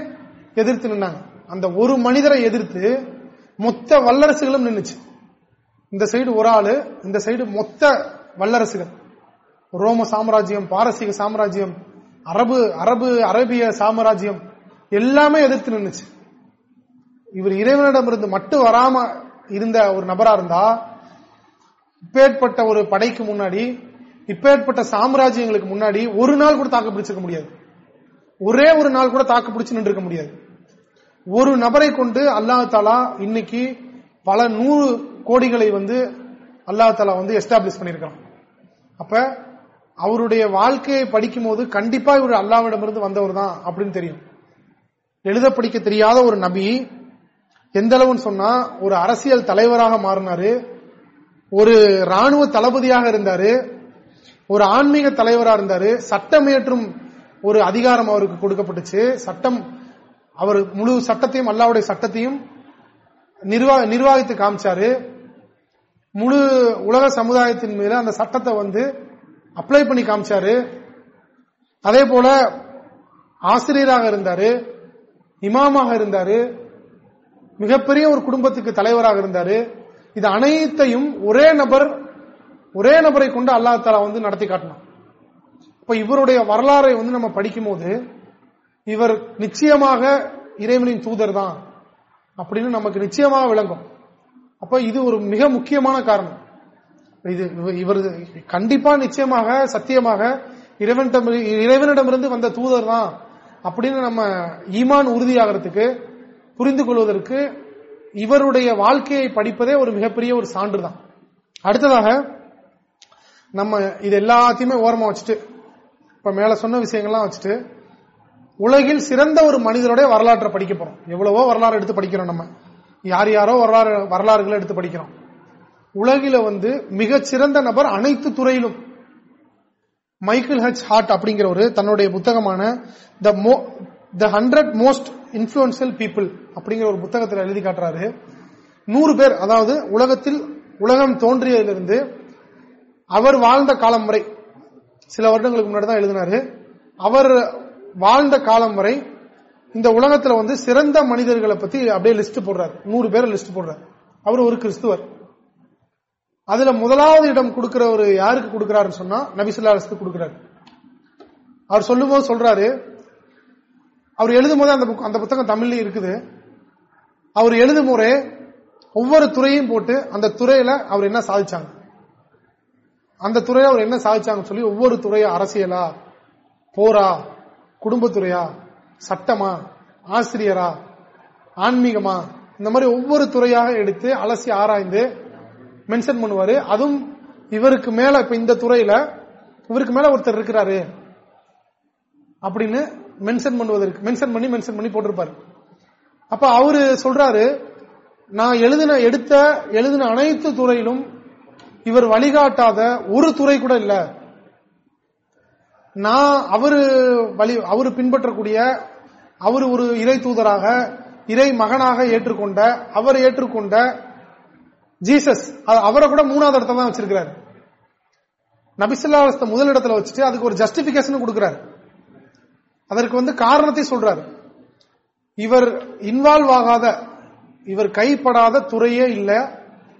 A: எதிர்த்து நின்னாங்க. அந்த ஒரு மனிதரை எதிர்த்து மொத்த வல்லரசுகளும் நின்றுச்சு இந்த சைடு ஒரு ஆளு இந்த சைடு மொத்த வல்லரசுகள். ரோம சாம்ராஜ்யம் பாரசீக சாம்ராஜ்யம் அரபு அரபு அரேபிய சாம்ராஜ்யம் எல்லாமே எதிர்த்து நின்றுச்சு இவர் இறைவனிடமிருந்து மட்டும் வராம இருந்த ஒரு நபரா இருந்தா இப்பேற்பட்ட ஒரு படைக்கு முன்னாடி இப்பேற்பட்ட சாம்ராஜ்யங்களுக்கு முன்னாடி ஒரு நாள் கூட தாக்கு பிடிச்சிருக்க முடியாது. ஒரே ஒரு நாள் கூட தாக்கு பிடிச்சு நின்று முடியாது. ஒரு நபரை கொண்டு அல்லாஹ் தாலா இன்னைக்கு பல நூறு கோடிகளை வந்து அல்லாஹ் தாலா வந்து எஸ்டாப்ளிஷ் பண்ணிருக்கான் அப்ப அவருடைய வாழ்க்கையை படிக்கும் போது கண்டிப்பா இவர் அல்லாவிடமிருந்து வந்தவர் தான் அப்படின்னு தெரியும். எழுத படிக்க தெரியாத ஒரு நபி எந்த அளவுன்னு சொன்னா ஒரு அரசியல் தலைவராக மாறினாரு. ஒரு ராணுவ தளபதியாக இருந்தாரு. ஒரு ஆன்மீக தலைவரா இருந்தாரு. சட்டமேற்றும் ஒரு அதிகாரம் அவருக்கு கொடுக்கப்பட்டுச்சு. சட்டம் அவர் முழு சட்டத்தையும் அல்லாவுடைய சட்டத்தையும் நிர்வாகித்து காமிச்சாரு. முழு உலக சமுதாயத்தின் மீது அந்த சட்டத்தை வந்து அப்ளை பண்ணி காமிச்சாரு. அதே போல ஆசிரியராக இருந்தாரு இமாமாக இருந்தாரு மிகப்பெரிய ஒரு குடும்பத்துக்கு தலைவராக இருந்தாரு. இது அனைத்தையும் ஒரே நபர் ஒரே நபரை கொண்டு அல்லா தாலா வந்து நடத்தி காட்டினான் இப்ப இவருடைய வரலாறை வந்து நம்ம படிக்கும் போது இவர் நிச்சயமாக இறைவனின் தூதர் தான் அப்படின்னு நமக்கு நிச்சயமாக விளங்கும். அப்ப இது ஒரு மிக முக்கியமான காரணம். இது இவர் கண்டிப்பா நிச்சயமாக சத்தியமாக இறைவனிடமிருந்து வந்த தூதர் தான் அப்படின்னு நம்ம ஈமான் உறுதியாகிறதுக்கு புரிந்து கொள்வதற்கு இவருடைய வாழ்க்கையை படிப்பதே ஒரு மிகப்பெரிய ஒரு சான்று தான். அடுத்ததாக நம்ம இது எல்லாத்தையுமே ஓரமா வச்சுட்டு இப்ப மேல சொன்ன விஷயங்கள்லாம் வச்சுட்டு உலகில் சிறந்த ஒரு மனிதருடைய வரலாற்றை படிக்க போறோம். எவ்வளவோ வரலாறு எடுத்து படிக்கிறோம் நம்ம. யார் யாரோ வரலாறு வரலாறுகளை எடுத்து படிக்கிறோம். உலகில வந்து மிக சிறந்த நபர் அனைத்து துறையிலும். மைக்கேல் ஹச் ஹார்ட் அப்படிங்கிற ஒரு தன்னுடைய புத்தகமான த மோ the hundred most influential people அப்படிங்கிற ஒரு புத்தகத்தில் எழுதி காட்டுறாரு. நூறு பேர் அதாவது உலகத்தில் உலகம் தோன்றியதிலிருந்து அவர் வாழ்ந்த காலம் வரை சில வருடங்களுக்கு முன்னாடி தான் எழுதினாரு அவர் வாழ்ந்த காலம் வரை இந்த உலகத்துல வந்து சிறந்த மனிதர்களை பத்தி அப்படியே லிஸ்ட் போடுறாரு. நூறு பேரை லிஸ்ட் போடுறாரு. அவர் ஒரு கிறிஸ்துவர். அதுல முதலாவது இடம் கொடுக்கிறவர் யாருக்கு கொடுக்கிறாருன்னு சொன்னா நபிசுல்லா கொடுக்கிறாரு. அவர் சொல்லும் போது சொல்றாரு அவர் எழுதும் போது அந்த அந்த புத்தகம் தமிழ்ல இருக்குது. அவர் எழுதும் முறை ஒவ்வொரு துறையும் போட்டு அந்த துறையில அவர் என்ன சாதிச்சாங்க? அந்த துறையில அவர் என்ன சாதிச்சாங்கன்னு சொல்லி ஒவ்வொரு துறையா அரசியலா போரா குடும்பத்துறையா சட்டமா ஆசிரியரா ஆன்மீகமா இந்த மாதிரி ஒவ்வொரு துறையாக எடுத்து அலசி ஆராய்ந்து மென்ஷன் பண்ணுவாரு. அதுவும் இவருக்கு மேல இப்ப இந்த துறையில இவருக்கு மேல ஒருத்தர் இருக்கிறாரு அப்படின்னு மென்ஷன் பண்ணுவதற்கு மென்ஷன் பண்ணி மென்ஷன் பண்ணி போட்டிருப்பாரு. அப்ப அவரு சொல்றாரு நான் எழுதின எடுத்த எழுதின அனைத்து துறையிலும் இவர் வழிகாட்டாத ஒரு துறை கூட இல்ல. நான் அவரு வழி அவரு பின்பற்றக்கூடிய அவர் ஒரு இறை தூதராக இறை மகனாக ஏற்றுக்கொண்ட அவர் ஏற்றுக்கொண்ட ஜீசஸ் அவரை கூட மூணாவது இடத்துல தான் வச்சிருக்கிறாரு. நபிசுல்லா முதல் இடத்துல வச்சுட்டு அதுக்கு ஒரு ஜஸ்டிபிகேஷன் கொடுக்கிறார். அதற்கு வந்து காரணத்தை சொல்றாரு. இவர் இன்வால்வ் ஆகாத இவர் கைப்படாத துறையே இல்ல.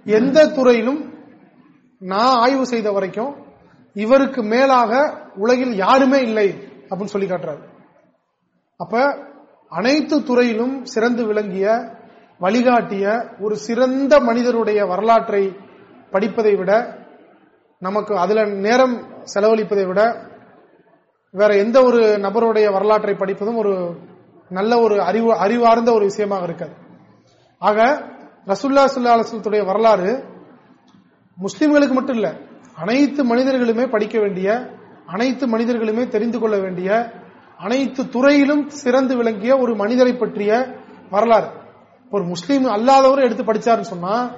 A: எந்த துறையிலும் நான் ஆய்வு செய்த வரைக்கும் இவருக்கு மேலாக உலகில் யாருமே இல்லை அப்படின்னு சொல்லி காட்டுறாரு. அப்ப அனைத்து துறையிலும் சிறந்து விளங்கிய வழிகாட்டிய ஒரு சிறந்த மனிதருடைய வரலாற்றை படிப்பதை விட நமக்கு அதுல நேரம் செலவழிப்பதை விட வேற எந்த ஒரு நபருடைய வரலாற்றை படிப்பதும் ஒரு நல்ல ஒரு அறிவு அறிவார்ந்த ஒரு விஷயமாக இருக்காது. ஆக ரசுல்லா சுல்லா அலுவலத்துடைய வரலாறு முஸ்லிம்களுக்கு மட்டும் இல்ல அனைத்து மனிதர்களுமே படிக்க வேண்டிய அனைத்து மனிதர்களுமே தெரிந்து கொள்ள வேண்டிய அனைத்து துறையிலும் சிறந்து விளங்கிய ஒரு மனிதரை பற்றிய வரலாறு. ஒரு முஸ்லீம் அல்லாதவரும் எடுத்து படிச்சாருன்னு சொன்னா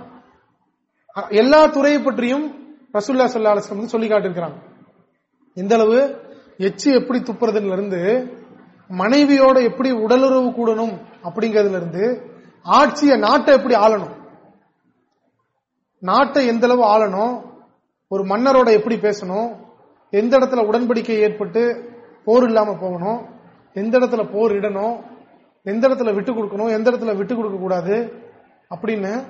A: எல்லா துறையை பற்றியும் ரசுல்லா சொல்லா வந்து சொல்லி காட்டிருக்கிறாங்க எந்த அளவு எச்சு எப்படி துப்புறதுல இருந்து மனைவியோட எப்படி உடலுறவு கூடணும் அப்படிங்கறதுல இருந்து ஆட்சியை நாட்டை எப்படி ஆளணும் நாட்டை எந்த அளவு ஆளணும்? ஒரு மன்னரோட எப்படி பேசணும்? எந்த இடத்துல உடன்படிக்கை ஏற்பட்டு போர் இல்லாம போகணும்? எந்த இடத்துல போர் இடணும்? எந்த இடத்துல விட்டு கொடுக்கணும்? எந்த இடத்துல விட்டு கொடுக்க கூடாது? அப்படின்னு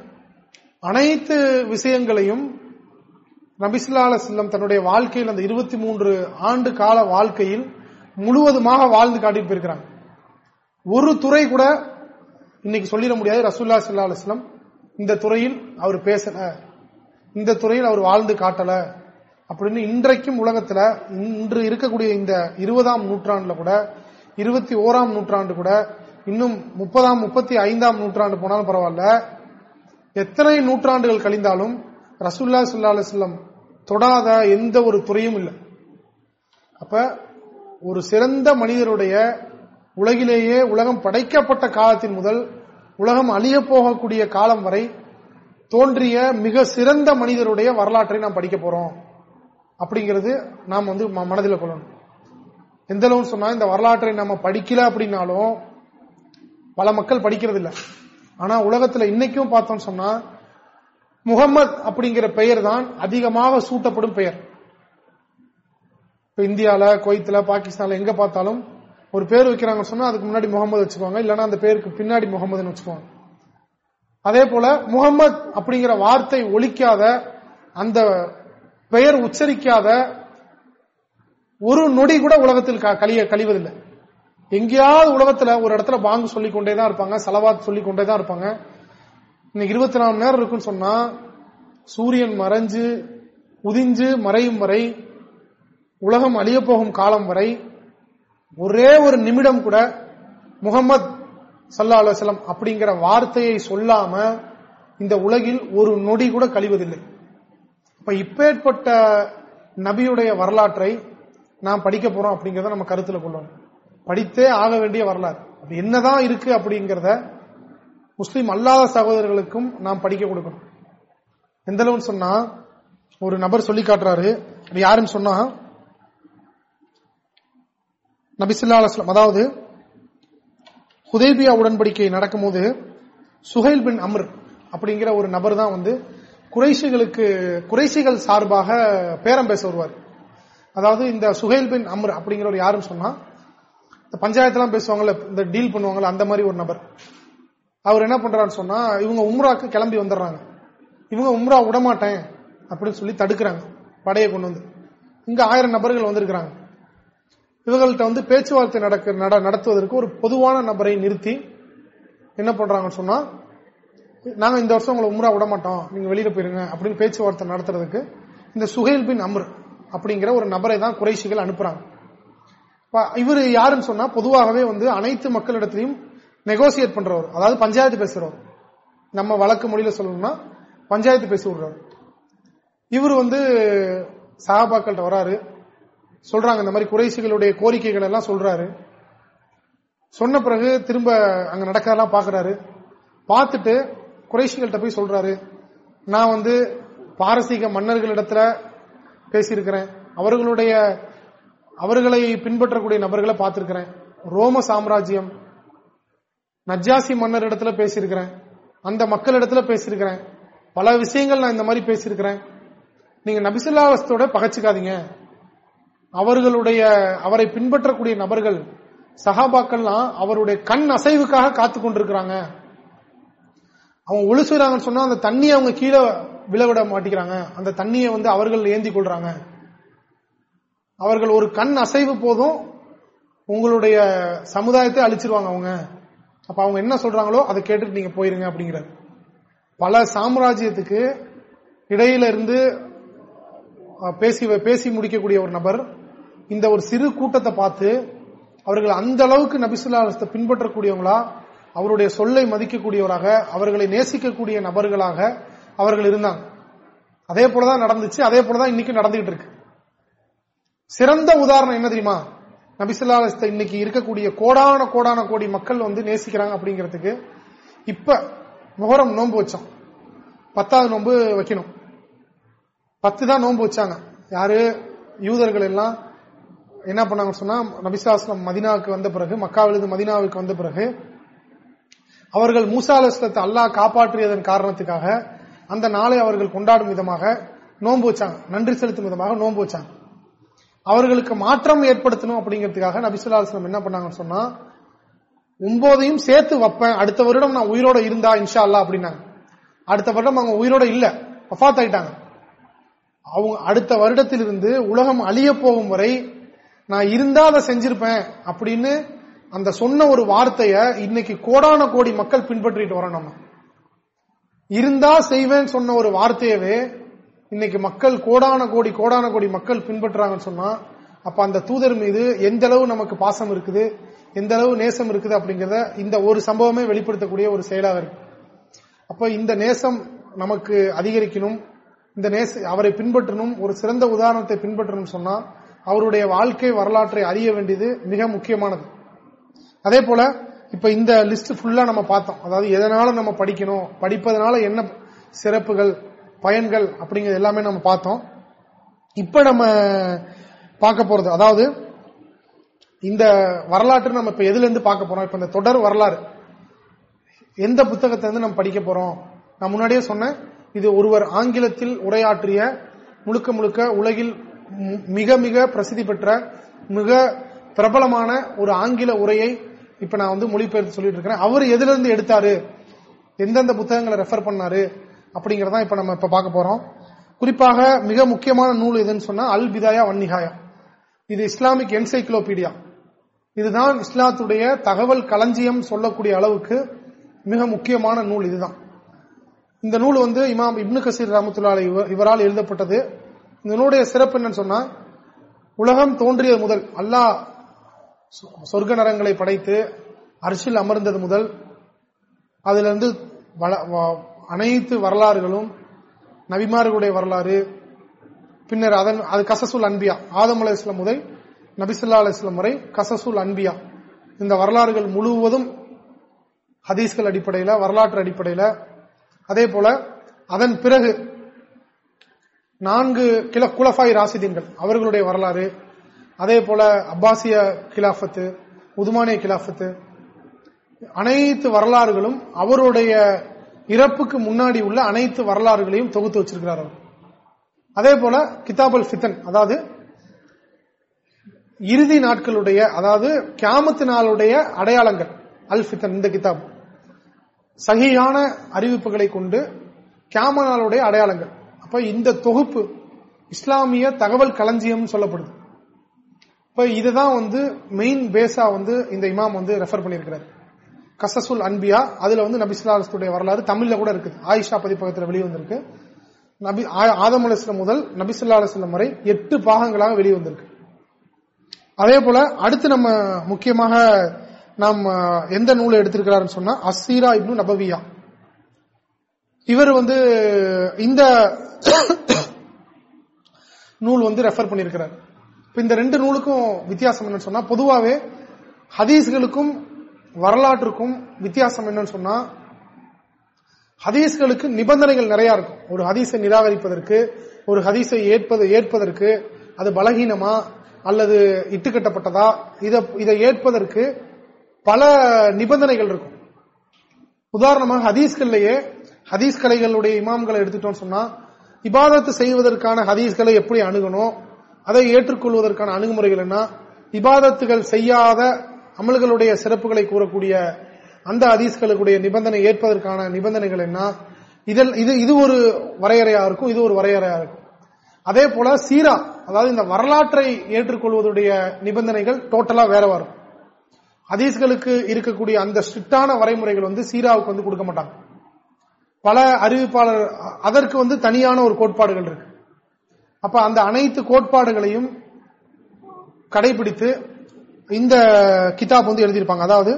A: அனைத்து விஷயங்களையும் நபிசுல்லால செல்லம் தன்னுடைய வாழ்க்கையில் அந்த இருபத்தி மூன்று ஆண்டு கால வாழ்க்கையில் முழுவதுமாக வாழ்ந்து காட்டிட்டு போயிருக்கிறாங்க. ஒரு துறை கூட இன்னைக்கு சொல்லிட முடியாது. ரசூல்லா சல்லா அலுவலம் இந்த துறையில் அவர் பேசல இந்த துறையில் அவர் வாழ்ந்து காட்டல அப்படின்னு இன்றைக்கும் உலகத்துல இன்று இருக்கக்கூடிய இந்த இருபதாம் நூற்றாண்டுல கூட இருபத்தி ஓராம் நூற்றாண்டு கூட இன்னும் முப்பதாம் முப்பத்தி ஐந்தாம் நூற்றாண்டு போனாலும் பரவாயில்ல. எத்தனை நூற்றாண்டுகள் கழிந்தாலும் ரசூல்லா சுல்லா அலுவலம் தொடாத எந்த ஒரு துறையும் இல்லை. அப்ப ஒரு சிறந்த மனிதருடைய உலகிலேயே உலகம் படைக்கப்பட்ட காலத்தின் முதல் உலகம் அழிய போகக்கூடிய காலம் வரை தோன்றிய மிக சிறந்த மனிதருடைய வரலாற்றை நாம் படிக்க போறோம். அப்படிங்கிறது நாம் வந்து மனதில் கொள்ளணும். எந்த அளவு சொன்னா இந்த வரலாற்றை நம்ம படிக்கல அப்படின்னாலும் பல மக்கள் படிக்கிறது இல்லை ஆனா உலகத்துல இன்னைக்கும் பார்த்தோம் சொன்னா முகமது அப்படிங்கிற பெயர் தான் அதிகமாக சூட்டப்படும் பெயர். இப்ப இந்தியால குவைத்துல பாகிஸ்தான்ல எங்க பார்த்தாலும் ஒரு பேர் வைக்கிறாங்க சொன்னா அதுக்கு முன்னாடி முகமது வச்சுக்குவாங்க. இல்லைன்னா அந்த பேருக்கு பின்னாடி முகமதுன்னு வச்சுக்குவாங்க. அதே போல முகம்மத் அப்படிங்கிற வார்த்தை ஒழிக்காத அந்த பெயர் உச்சரிக்காத ஒரு நொடி கூட உலகத்தில் கழிய கழிவதில்லை. எங்கேயாவது உலகத்துல ஒரு இடத்துல வாங்க சொல்லிக் கொண்டே தான் இருப்பாங்க செலவாத் சொல்லிக்கொண்டே தான் இருப்பாங்க. இன்னைக்கு இருபத்தி நாலு நேரம் இருக்குன்னு சொன்னா சூரியன் மறைஞ்சு உதிஞ்சு மறையும் வரை உலகம் அழிய போகும் காலம் வரை ஒரே ஒரு நிமிடம் கூட முகமது சல்லா அலுவலம் அப்படிங்கிற வார்த்தையை சொல்லாம இந்த உலகில் ஒரு நொடி கூட கழிவதில்லை. இப்ப இப்பேற்பட்ட நபியுடைய வரலாற்றை நாம் படிக்க போறோம் அப்படிங்கறத நம்ம கருத்துல கொள்ளணும் படித்தே ஆக வேண்டிய வரலாறு. அது என்னதான் இருக்கு அப்படிங்கறத முஸ்லீம் அல்லாத சகோதரர்களுக்கும் நாம் படிக்க கொடுக்கணும். எந்த அளவுன்னு சொன்னா ஒரு நபர் சொல்லி காட்டுறாரு. யாருன்னு சொன்னா நபிசுல்லா அலுவலம் அதாவது ஹுதேபியா உடன்படிக்கை நடக்கும்போது சுஹைல் பின் அம்ர் அப்படிங்கிற ஒரு நபர் தான் வந்து குறைசிகளுக்கு குறைசிகள் சார்பாக பேரம் பேச வருவார். அதாவது இந்த சுஹைல் பின் அம்ர் அப்படிங்கிற யாருன்னு சொன்னா இந்த பஞ்சாயத்துலாம் பேசுவாங்கல்ல இந்த டீல் பண்ணுவாங்கல்ல அந்த மாதிரி ஒரு நபர். அவர் என்ன பண்றாருன்னு சொன்னா இவங்க உம்ராக்கு கிளம்பி வந்துடுறாங்க. இவங்க உம்ரா விடமாட்டேன் அப்படின்னு சொல்லி தடுக்கிறாங்க படையை கொண்டு வந்து. இங்க ஆயிரம் நபர்கள் வந்திருக்கிறாங்க. இவர்கள்ட்ட வந்து பேச்சுவார்த்தை நடக்க நடத்துவதற்கு ஒரு பொதுவான நபரை நிறுத்தி என்ன பண்றாங்கன்னு சொன்னா நாங்க இந்த வருஷம் உங்களை உம்ரா விட மாட்டோம். நீங்க வெளியில போயிருங்க. அப்படின்னு பேச்சுவார்த்தை நடத்துறதுக்கு இந்த சுஹேல் பின் அம்ர் அப்படிங்கிற ஒரு நபரை தான் குறைசிகள் அனுப்புறாங்க. இவர் யாருன்னு சொன்னா பொதுவாகவே வந்து அனைத்து மக்களிடத்திலையும் நெகோசியேட் பண்றவர் அதாவது பஞ்சாயத்து பேசுறவர். நம்ம வழக்கு மொழியில சொல்லணும்னா பஞ்சாயத்து பேசி விடுறாரு இவர் வந்து சகாபாக்கள்கிட்ட வராரு. சொல்றாங்க இந்த மாதிரி குறைசிகளுடைய கோரிக்கைகள் எல்லாம் சொல்றாரு. சொன்ன பிறகு திரும்ப அங்க நடக்கிறதெல்லாம் பாக்குறாரு. பார்த்துட்டு குறைசிகள்கிட்ட போய் சொல்றாரு நான் வந்து பாரசீக மன்னர்களிடத்துல பேசியிருக்கிறேன். அவர்களுடைய அவர்களை பின்பற்றக்கூடிய நபர்களை பார்த்திருக்கிறேன். ரோம சாம்ராஜ்யம் நஜ்ஜாசி மன்னர் இடத்துல பேசியிருக்கிறேன். அந்த மக்கள் இடத்துல பேசியிருக்கிறேன். பல விஷயங்கள் நான் இந்த மாதிரி பேசியிருக்கிறேன். நீங்க நபிசுல்லாவஸ்தோட பகச்சுக்காதீங்க. அவர்களுடைய அவரை பின்பற்றக்கூடிய நபர்கள் சகாபாக்கள்லாம் அவருடைய கண் அசைவுக்காக காத்து கொண்டிருக்கிறாங்க. அவங்க ஒழுசுறாங்கன்னு சொன்னா அந்த தண்ணியை அவங்க கீழே விழவிட மாட்டேங்கிறாங்க. அந்த தண்ணியை வந்து அவர்கள் ஏந்தி கொள்றாங்க. அவர்கள் ஒரு கண் அசைவு போதும் உங்களுடைய சமுதாயத்தை அழிச்சிருவாங்க அவங்க. அப்ப அவங்க என்ன சொல்றாங்களோ அதை கேட்டுட்டு நீங்க போயிருங்க அப்படிங்கிறார். பல சாம்ராஜ்யத்துக்கு இடையில இருந்து பேசி பேசி முடிக்கக்கூடிய ஒரு நபர் இந்த ஒரு சிறு கூட்டத்தை பார்த்து அவர்கள் அந்த அளவுக்கு நபிசுல்லா பின்பற்றக்கூடியவங்களா? அவருடைய சொல்லை மதிக்கக்கூடியவராக அவர்களை நேசிக்கக்கூடிய நபர்களாக அவர்கள் இருந்தாங்க. அதே போலதான் நடந்துச்சு அதே போலதான் இன்னைக்கு நடந்துகிட்டு இருக்கு. சிறந்த உதாரணம் என்ன தெரியுமா? நபிசுல்லா இன்னைக்கு இருக்கக்கூடிய கோடான கோடான கோடி மக்கள் வந்து நேசிக்கிறாங்க அப்படிங்கிறதுக்கு இப்ப முகரம் நோன்பு வச்சோம் பத்தாவது நோன்பு வைக்கணும். பத்து தான் நோன்பு வச்சாங்க. யாரு? யூதர்கள் எல்லாம் என்ன பண்ணாங்க சொன்னா நபிசாஸ்லம் மதினாவுக்கு வந்த பிறகு மக்காவிலிருந்து மதினாவுக்கு வந்த பிறகு அவர்கள் மூசா அலுவலத்தை அல்லாஹ் காப்பாற்றியதன் காரணத்துக்காக அந்த நாளை அவர்கள் கொண்டாடும் விதமாக நோன்பு வச்சாங்க. நன்றி செலுத்தும் விதமாக நோன்பு வச்சாங்க. அவர்களுக்கு மாற்றம் ஏற்படுத்தணும் அப்படிங்கிறதுக்காக நபிசுல்லா என்ன பண்ணாங்கன்னு சொன்னா ஒன்பதையும் சேர்த்து வைப்பேன். அடுத்த வருடம் நான் உயிரோட இருந்தா இன்ஷா அல்லா அப்படின்னாங்க. அடுத்த வருடம் அவங்க உயிரோட இல்ல. வஃத் ஆயிட்டாங்க. அவங்க அடுத்த வருடத்திலிருந்து உலகம் அழிய போகும் வரை நான் இருந்தா அதை செஞ்சிருப்பேன் அப்படின்னு அந்த சொன்ன ஒரு வார்த்தைய இன்னைக்கு கோடான கோடி மக்கள் பின்பற்றிட்டு வரோம் நம்ம. இருந்தா செய்வேன் சொன்ன ஒரு வார்த்தையவே இன்னைக்கு மக்கள் கோடான கோடி கோடான கோடி மக்கள் பின்பற்றுறாங்கன்னு சொன்னா அப்ப அந்த தூதர் மீது எந்த அளவு நமக்கு பாசம் இருக்குது எந்த அளவு நேசம் இருக்குது அப்படிங்கறத இந்த ஒரு சம்பவமே வெளிப்படுத்தக்கூடிய ஒரு செயலாக இருக்கு. அப்ப இந்த நேசம் நமக்கு அதிகரிக்கணும் இந்த நேச அவரை பின்பற்றணும் ஒரு சிறந்த உதாரணத்தை பின்பற்றணும் சொன்னா அவருடைய வாழ்க்கை வரலாற்றை அறிய வேண்டியது மிக முக்கியமானது. அதே போல இப்ப இந்த லிஸ்ட் ஃபுல்லா நம்ம பார்த்தோம். அதாவது எதனால நம்ம படிக்கணும் படிப்பதனால என்ன சிறப்புகள் பயன்கள் அப்படிங்கிறது எல்லாமே நம்ம பார்த்தோம். இப்ப நம்ம பார்க்க போறது அதாவது இந்த வரலாற்று நம்ம இப்ப எதுல இருந்து பார்க்க போறோம்? இப்ப இந்த தொடர் வரலாறு. எந்த புத்தகத்தை இருந்து நம்ம படிக்க போறோம்? நான் முன்னாடியே சொன்னேன் இது ஒருவர் ஆங்கிலத்தில் உரையாற்றிய முழுக்க முழுக்க உலகில் மிக மிக பிரசித்தி பெற்ற மிக பிரபலமான ஒரு ஆங்கில உரையை இப்ப நான் வந்து மொழிபெயர்த்து சொல்லிட்டு இருக்கிறேன் அவர் எதுல இருந்து எடுத்தாரு? எந்தெந்த புத்தகங்களை ரெஃபர் பண்ணாரு? அப்படிங்கறத இப்ப நம்ம இப்ப பார்க்க போறோம். குறிப்பாக மிக முக்கியமான நூல் எதுன்னு சொன்னா அல் பிதாயா வன்னிகாயா இது இஸ்லாமிக் என்சைக்ளோபீடியா. இதுதான் இஸ்லாத்துடைய தகவல் களஞ்சியம் சொல்லக்கூடிய அளவுக்கு மிக முக்கியமான நூல் இதுதான். இந்த நூல் வந்து இமாம் இப்னு கசீர் ரஹமத்துல்லா இவரால் எழுதப்பட்டது. இந்த நூலுடைய சிறப்பு என்னன்னு சொன்னா உலகம் தோன்றியது முதல் அல்லாஹ் சொர்க்க நரங்களை படைத்து அரசியல் அமர்ந்தது முதல் அதிலிருந்து அனைத்து வரலாறுகளும் நபிமார்களுடைய வரலாறு பின்னர் அதன் அது கசசுல் அன்பியா ஆதம் அலி இஸ்லாம் முதல் நபிசுல்லா அலி இஸ்லாம் வரை கசசுல் அன்பியா. இந்த வரலாறுகள் முழுவதும் ஹதீஸ்கள் அடிப்படையில் வரலாற்று அடிப்படையில் அதே போல அதன் பிறகு நான்கு கில குலஃபாய் ராசிதீன்கள் அவர்களுடைய வரலாறு. அதே போல அப்பாசிய கிலாஃபத்து உதுமானிய கிலாஃபத்து. அனைத்து வரலாறுகளும் அவருடைய இறப்புக்கு முன்னாடி உள்ள அனைத்து வரலாறுகளையும் தொகுத்து வச்சிருக்கிறார் அவர். அதே போல கிதாபல் ஃபித்தன் அதாவது இறுதி நாட்களுடைய அதாவது கியாமத்து நாளுடைய அடையாளங்கள் அல் ஃபித்தன் இந்த கிதாப். சகியான அறிவிப்புகளை கொண்டு கியாம நாளுடைய அடையாளங்கள். அப்ப இந்த தொகுப்பு இஸ்லாமிய தகவல் களஞ்சியம் சொல்லப்படுது. இப்ப இதுதான் வந்து மெயின் பேஸா வந்து இந்த இமாம் வந்து ரெஃபர் பண்ணியிருக்கிறார். கசசுல் அன்பியா அதுல வந்து நபிசுல்லாஸ்துடைய வரலாறு தமிழ்ல கூட இருக்குது. ஆயிஷா பதிப்பகத்தில் வெளிவந்திருக்கு நபி ஆதம் அலிஸ்லம் முதல் நபிசுல்லா அலுவலம் வரை எட்டு பாகங்களாக வெளிவந்திருக்கு அதே போல அடுத்து நம்ம முக்கியமாக நாம் எந்த நூலை எடுத்திருக்கிறாருன்னு சொன்னா அசீரா இப்னு நபவியா. இவர் வந்து இந்த நூல் வந்து ரெஃபர் பண்ணியிருக்கிறார். இந்த ரெண்டு நூலுக்கும் வித்தியாசம் என்னன்னு சொன்னா பொதுவாகவே ஹதீஸ்களுக்கும் வரலாற்றுக்கும் வித்தியாசம் என்னன்னு சொன்னா ஹதீஸ்களுக்கு நிபந்தனைகள் நிறைய இருக்கும். ஒரு ஹதீஸை நிராகரிப்பதற்கு ஒரு ஹதீஸை ஏற்பது ஏற்பதற்கு அது பலகீனமா அல்லது இட்டுக்கட்டப்பட்டதா இதை ஏற்பதற்கு பல நிபந்தனைகள் இருக்கும். உதாரணமாக ஹதீஸ்கள்லயே ஹதீஸ் கலைகளுடைய இமாம்களை எடுத்துட்டோம்னு சொன்னா இபாதத்து செய்வதற்கான ஹதீஸ்களை எப்படி அணுகணும் அதை ஏற்றுக்கொள்வதற்கான அணுகுமுறைகள் என்ன இபாதத்துகள் செய்யாத அமல்களுடைய சிறப்புகளை கூறக்கூடிய அந்த ஹதீஸ்களுடைய நிபந்தனை ஏற்பதற்கான நிபந்தனைகள் என்ன இதில் இது இது ஒரு வரையறையா இருக்கும் இது ஒரு வரையறையா இருக்கும். அதே போல சீரா அதாவது இந்த வரலாற்றை ஏற்றுக்கொள்வதுடைய நிபந்தனைகள் டோட்டலா வேற வரும். ஹதீஸ்களுக்கு இருக்கக்கூடிய அந்த ஸ்ட்ரிக்டான வரைமுறைகள் வந்து சீராவுக்கு வந்து கொடுக்க மாட்டாங்க. பல அறிவிப்பாளர் அதற்கு வந்து தனியான ஒரு கோட்பாடுகள் இருக்கு. அப்ப அந்த அனைத்து கோட்பாடுகளையும் கடைபிடித்து இந்த கிதாப் வந்து எழுதியிருப்பாங்க. அதாவது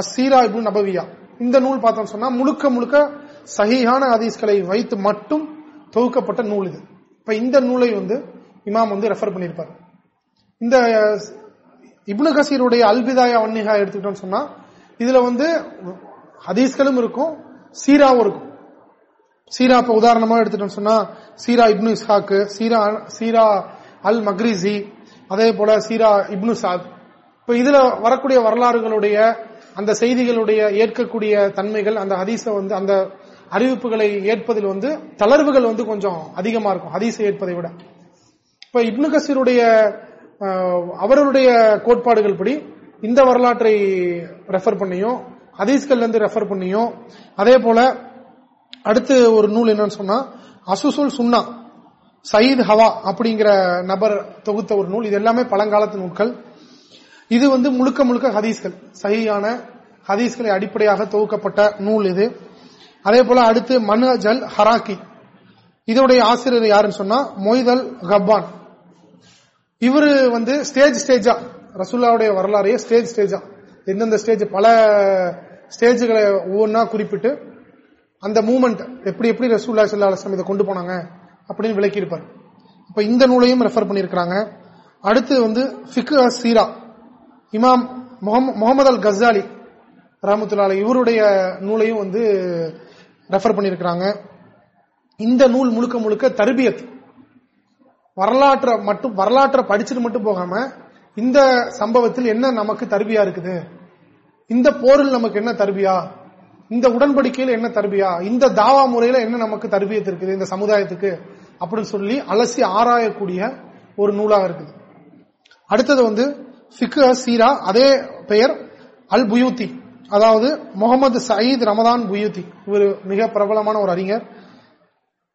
A: அசீரா இபு நபவியா. இந்த நூல் பார்த்தோம் சொன்னா முழுக்க முழுக்க சகியான ஹதீஸ்களை வைத்து மட்டும் தொகுக்கப்பட்ட நூல் இது. இப்ப இந்த நூலை வந்து இமாம் வந்து ரெஃபர் பண்ணியிருப்பார். இந்த இப்னு கசீருடைய அல்பிதாயா வன்னிகா எடுத்துக்கிட்டோம்னு சொன்னா இதுல வந்து ஹதீஸ்களும் இருக்கும் சீராவும் இருக்கும். சீரா இப்ப உதாரணமா எடுத்துட்டோம்னு சொன்னா சீரா இப்னு இஸ்ஹாக்கு சீரா சீரா அல் மக்ரிசி அதே போல சீரா இப்னு சாத். இப்ப இதுல வரக்கூடிய வரலாறுகளுடைய அந்த செய்திகளுடைய ஏற்கக்கூடிய தன்மைகள் அந்த ஹதீச வந்து அந்த அறிவிப்புகளை ஏற்பதில் வந்து தளர்வுகள் வந்து கொஞ்சம் அதிகமா இருக்கும் ஹதீசை ஏற்பதை விட. இப்ப இப்னு கசீருடைய அவர்களுடைய கோட்பாடுகள் படி இந்த வரலாற்றை ரெஃபர் பண்ணியும் ஹதீஸ்கள் இருந்து ரெஃபர் பண்ணியும் அதே போல அடுத்து ஒரு நூல் என்னன்னு சொன்னா அசுசுல் சுன்னா சயீத் ஹவா அப்படிங்கிற நபர் தொகுத்த ஒரு நூல். இது எல்லாமே பழங்காலத்து நூல்கள். இது வந்து முழுக்க முழுக்க ஹதீஸ்கள். சகியான ஹதீஸ்களை அடிப்படையாக தொகுக்கப்பட்ட நூல் இது. அதே போல அடுத்து மனு ஜல் ஹராக்கி. இதோடைய ஆசிரியர் யாருன்னு சொன்னா மொய்தல் கப்பான். இவரு வந்து ஸ்டேஜ் ஸ்டேஜா ரசுல்லாவுடைய வரலாறையே ஸ்டேஜ் ஸ்டேஜா. எந்தெந்த ஸ்டேஜ் பல ஸ்டேஜ்களை ஒவ்வொன்றா குறிப்பிட்டு அந்த மூமெண்ட் எப்படி எப்படி ரசூல்லா சல்லா அலுவலம் இதை கொண்டு போனாங்க அப்படின்னு விளக்கியிருப்பார். இப்ப இந்த நூலையும் ரெஃபர் பண்ணியிருக்கிறாங்க. அடுத்து வந்து ஃபிக் சீரா இமாம் முகமது அல் கசாலி ரஹமத்துல்லா இவருடைய நூலையும் வந்து ரெஃபர் பண்ணியிருக்கிறாங்க. இந்த நூல் முழுக்க முழுக்க தர்பியத். வரலாற்றை மட்டும் வரலாற்றை படிச்சுட்டு மட்டும் போகாம இந்த சம்பவத்தில் என்ன நமக்கு தர்பியா இருக்குது? இந்த போரில் நமக்கு என்ன தர்பியா? இந்த உடன்படிக்கையில் என்ன தர்பியா? இந்த தாவா முறையில என்ன நமக்கு தர்பியத்து இருக்குது? இந்த சமுதாயத்துக்கு? அப்படின்னு சொல்லி அலசி ஆராயக்கூடிய ஒரு நூலாக இருக்குது. அடுத்தது வந்து ஃபிக்கு சீரா அதே பெயர் அல் புயூத்தி அதாவது முகமது சயீத் ரமதான் புயூத்தி. இவர் மிக பிரபலமான ஒரு அறிஞர்.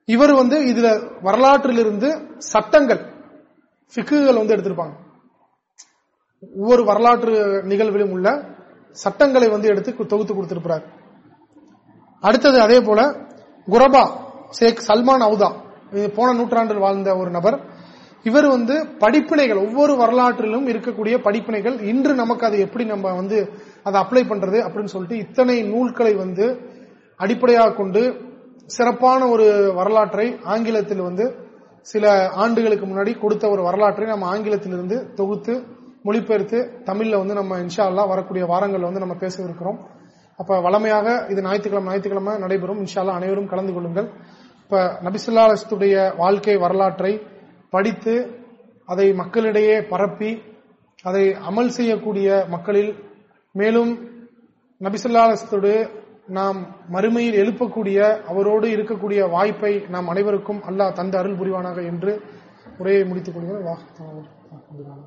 A: இவர் வந்து இதுல வரலாற்றிலிருந்து சட்டங்கள் ஃபிக்குகள் வந்து எடுத்திருப்பாங்க. ஒவ்வொரு வரலாற்று நிகழ்விலும் உள்ள சட்டங்களை வந்து எடுத்து தொகுத்து கொடுத்திருப்பார் அடுத்தது அதே போல குரபா ஷேக் சல்மான் அவுதா போன நூற்றாண்டில் வாழ்ந்த ஒரு நபர். இவர் வந்து படிப்பினைகள் ஒவ்வொரு வரலாற்றிலும் இருக்கக்கூடிய படிப்பினைகள் இன்று நமக்கு அதை எப்படி நம்ம வந்து அதை அப்ளை பண்றது அப்படின்னு சொல்லிட்டு இத்தனை நூல்களை வந்து அடிப்படையாக கொண்டு சிறப்பான ஒரு வரலாற்றை ஆங்கிலத்தில் வந்து சில ஆண்டுகளுக்கு முன்னாடி கொடுத்த ஒரு வரலாற்றை நம்ம ஆங்கிலத்திலிருந்து தொகுத்து மொழிபெயர்த்து தமிழ்ல வந்து நம்ம இன்ஷா அல்லா வரக்கூடிய வாரங்கள் வந்து நம்ம பேச இருக்கிறோம் அப்ப வளமையாக இது ஞாயிற்றுக்கிழமை ஞாயிற்றுக்கிழமை நடைபெறும். இன்ஷால்லா அனைவரும் கலந்து கொள்ளுங்கள். இப்ப நபிசுல்லாஸ்துடைய வாழ்க்கை வரலாற்றை படித்து அதை மக்களிடையே பரப்பி அதை அமல் செய்யக்கூடிய மக்களில் மேலும் நபிசுல்லாஸ்தோடு நாம் மறுமையில் எழுப்பக்கூடிய அவரோடு இருக்கக்கூடிய வாய்ப்பை நாம் அனைவருக்கும் அல்லாஹ் தந்த அருள் புரிவானாக என்று உரையை முடித்துக் கொள்கிறேன்.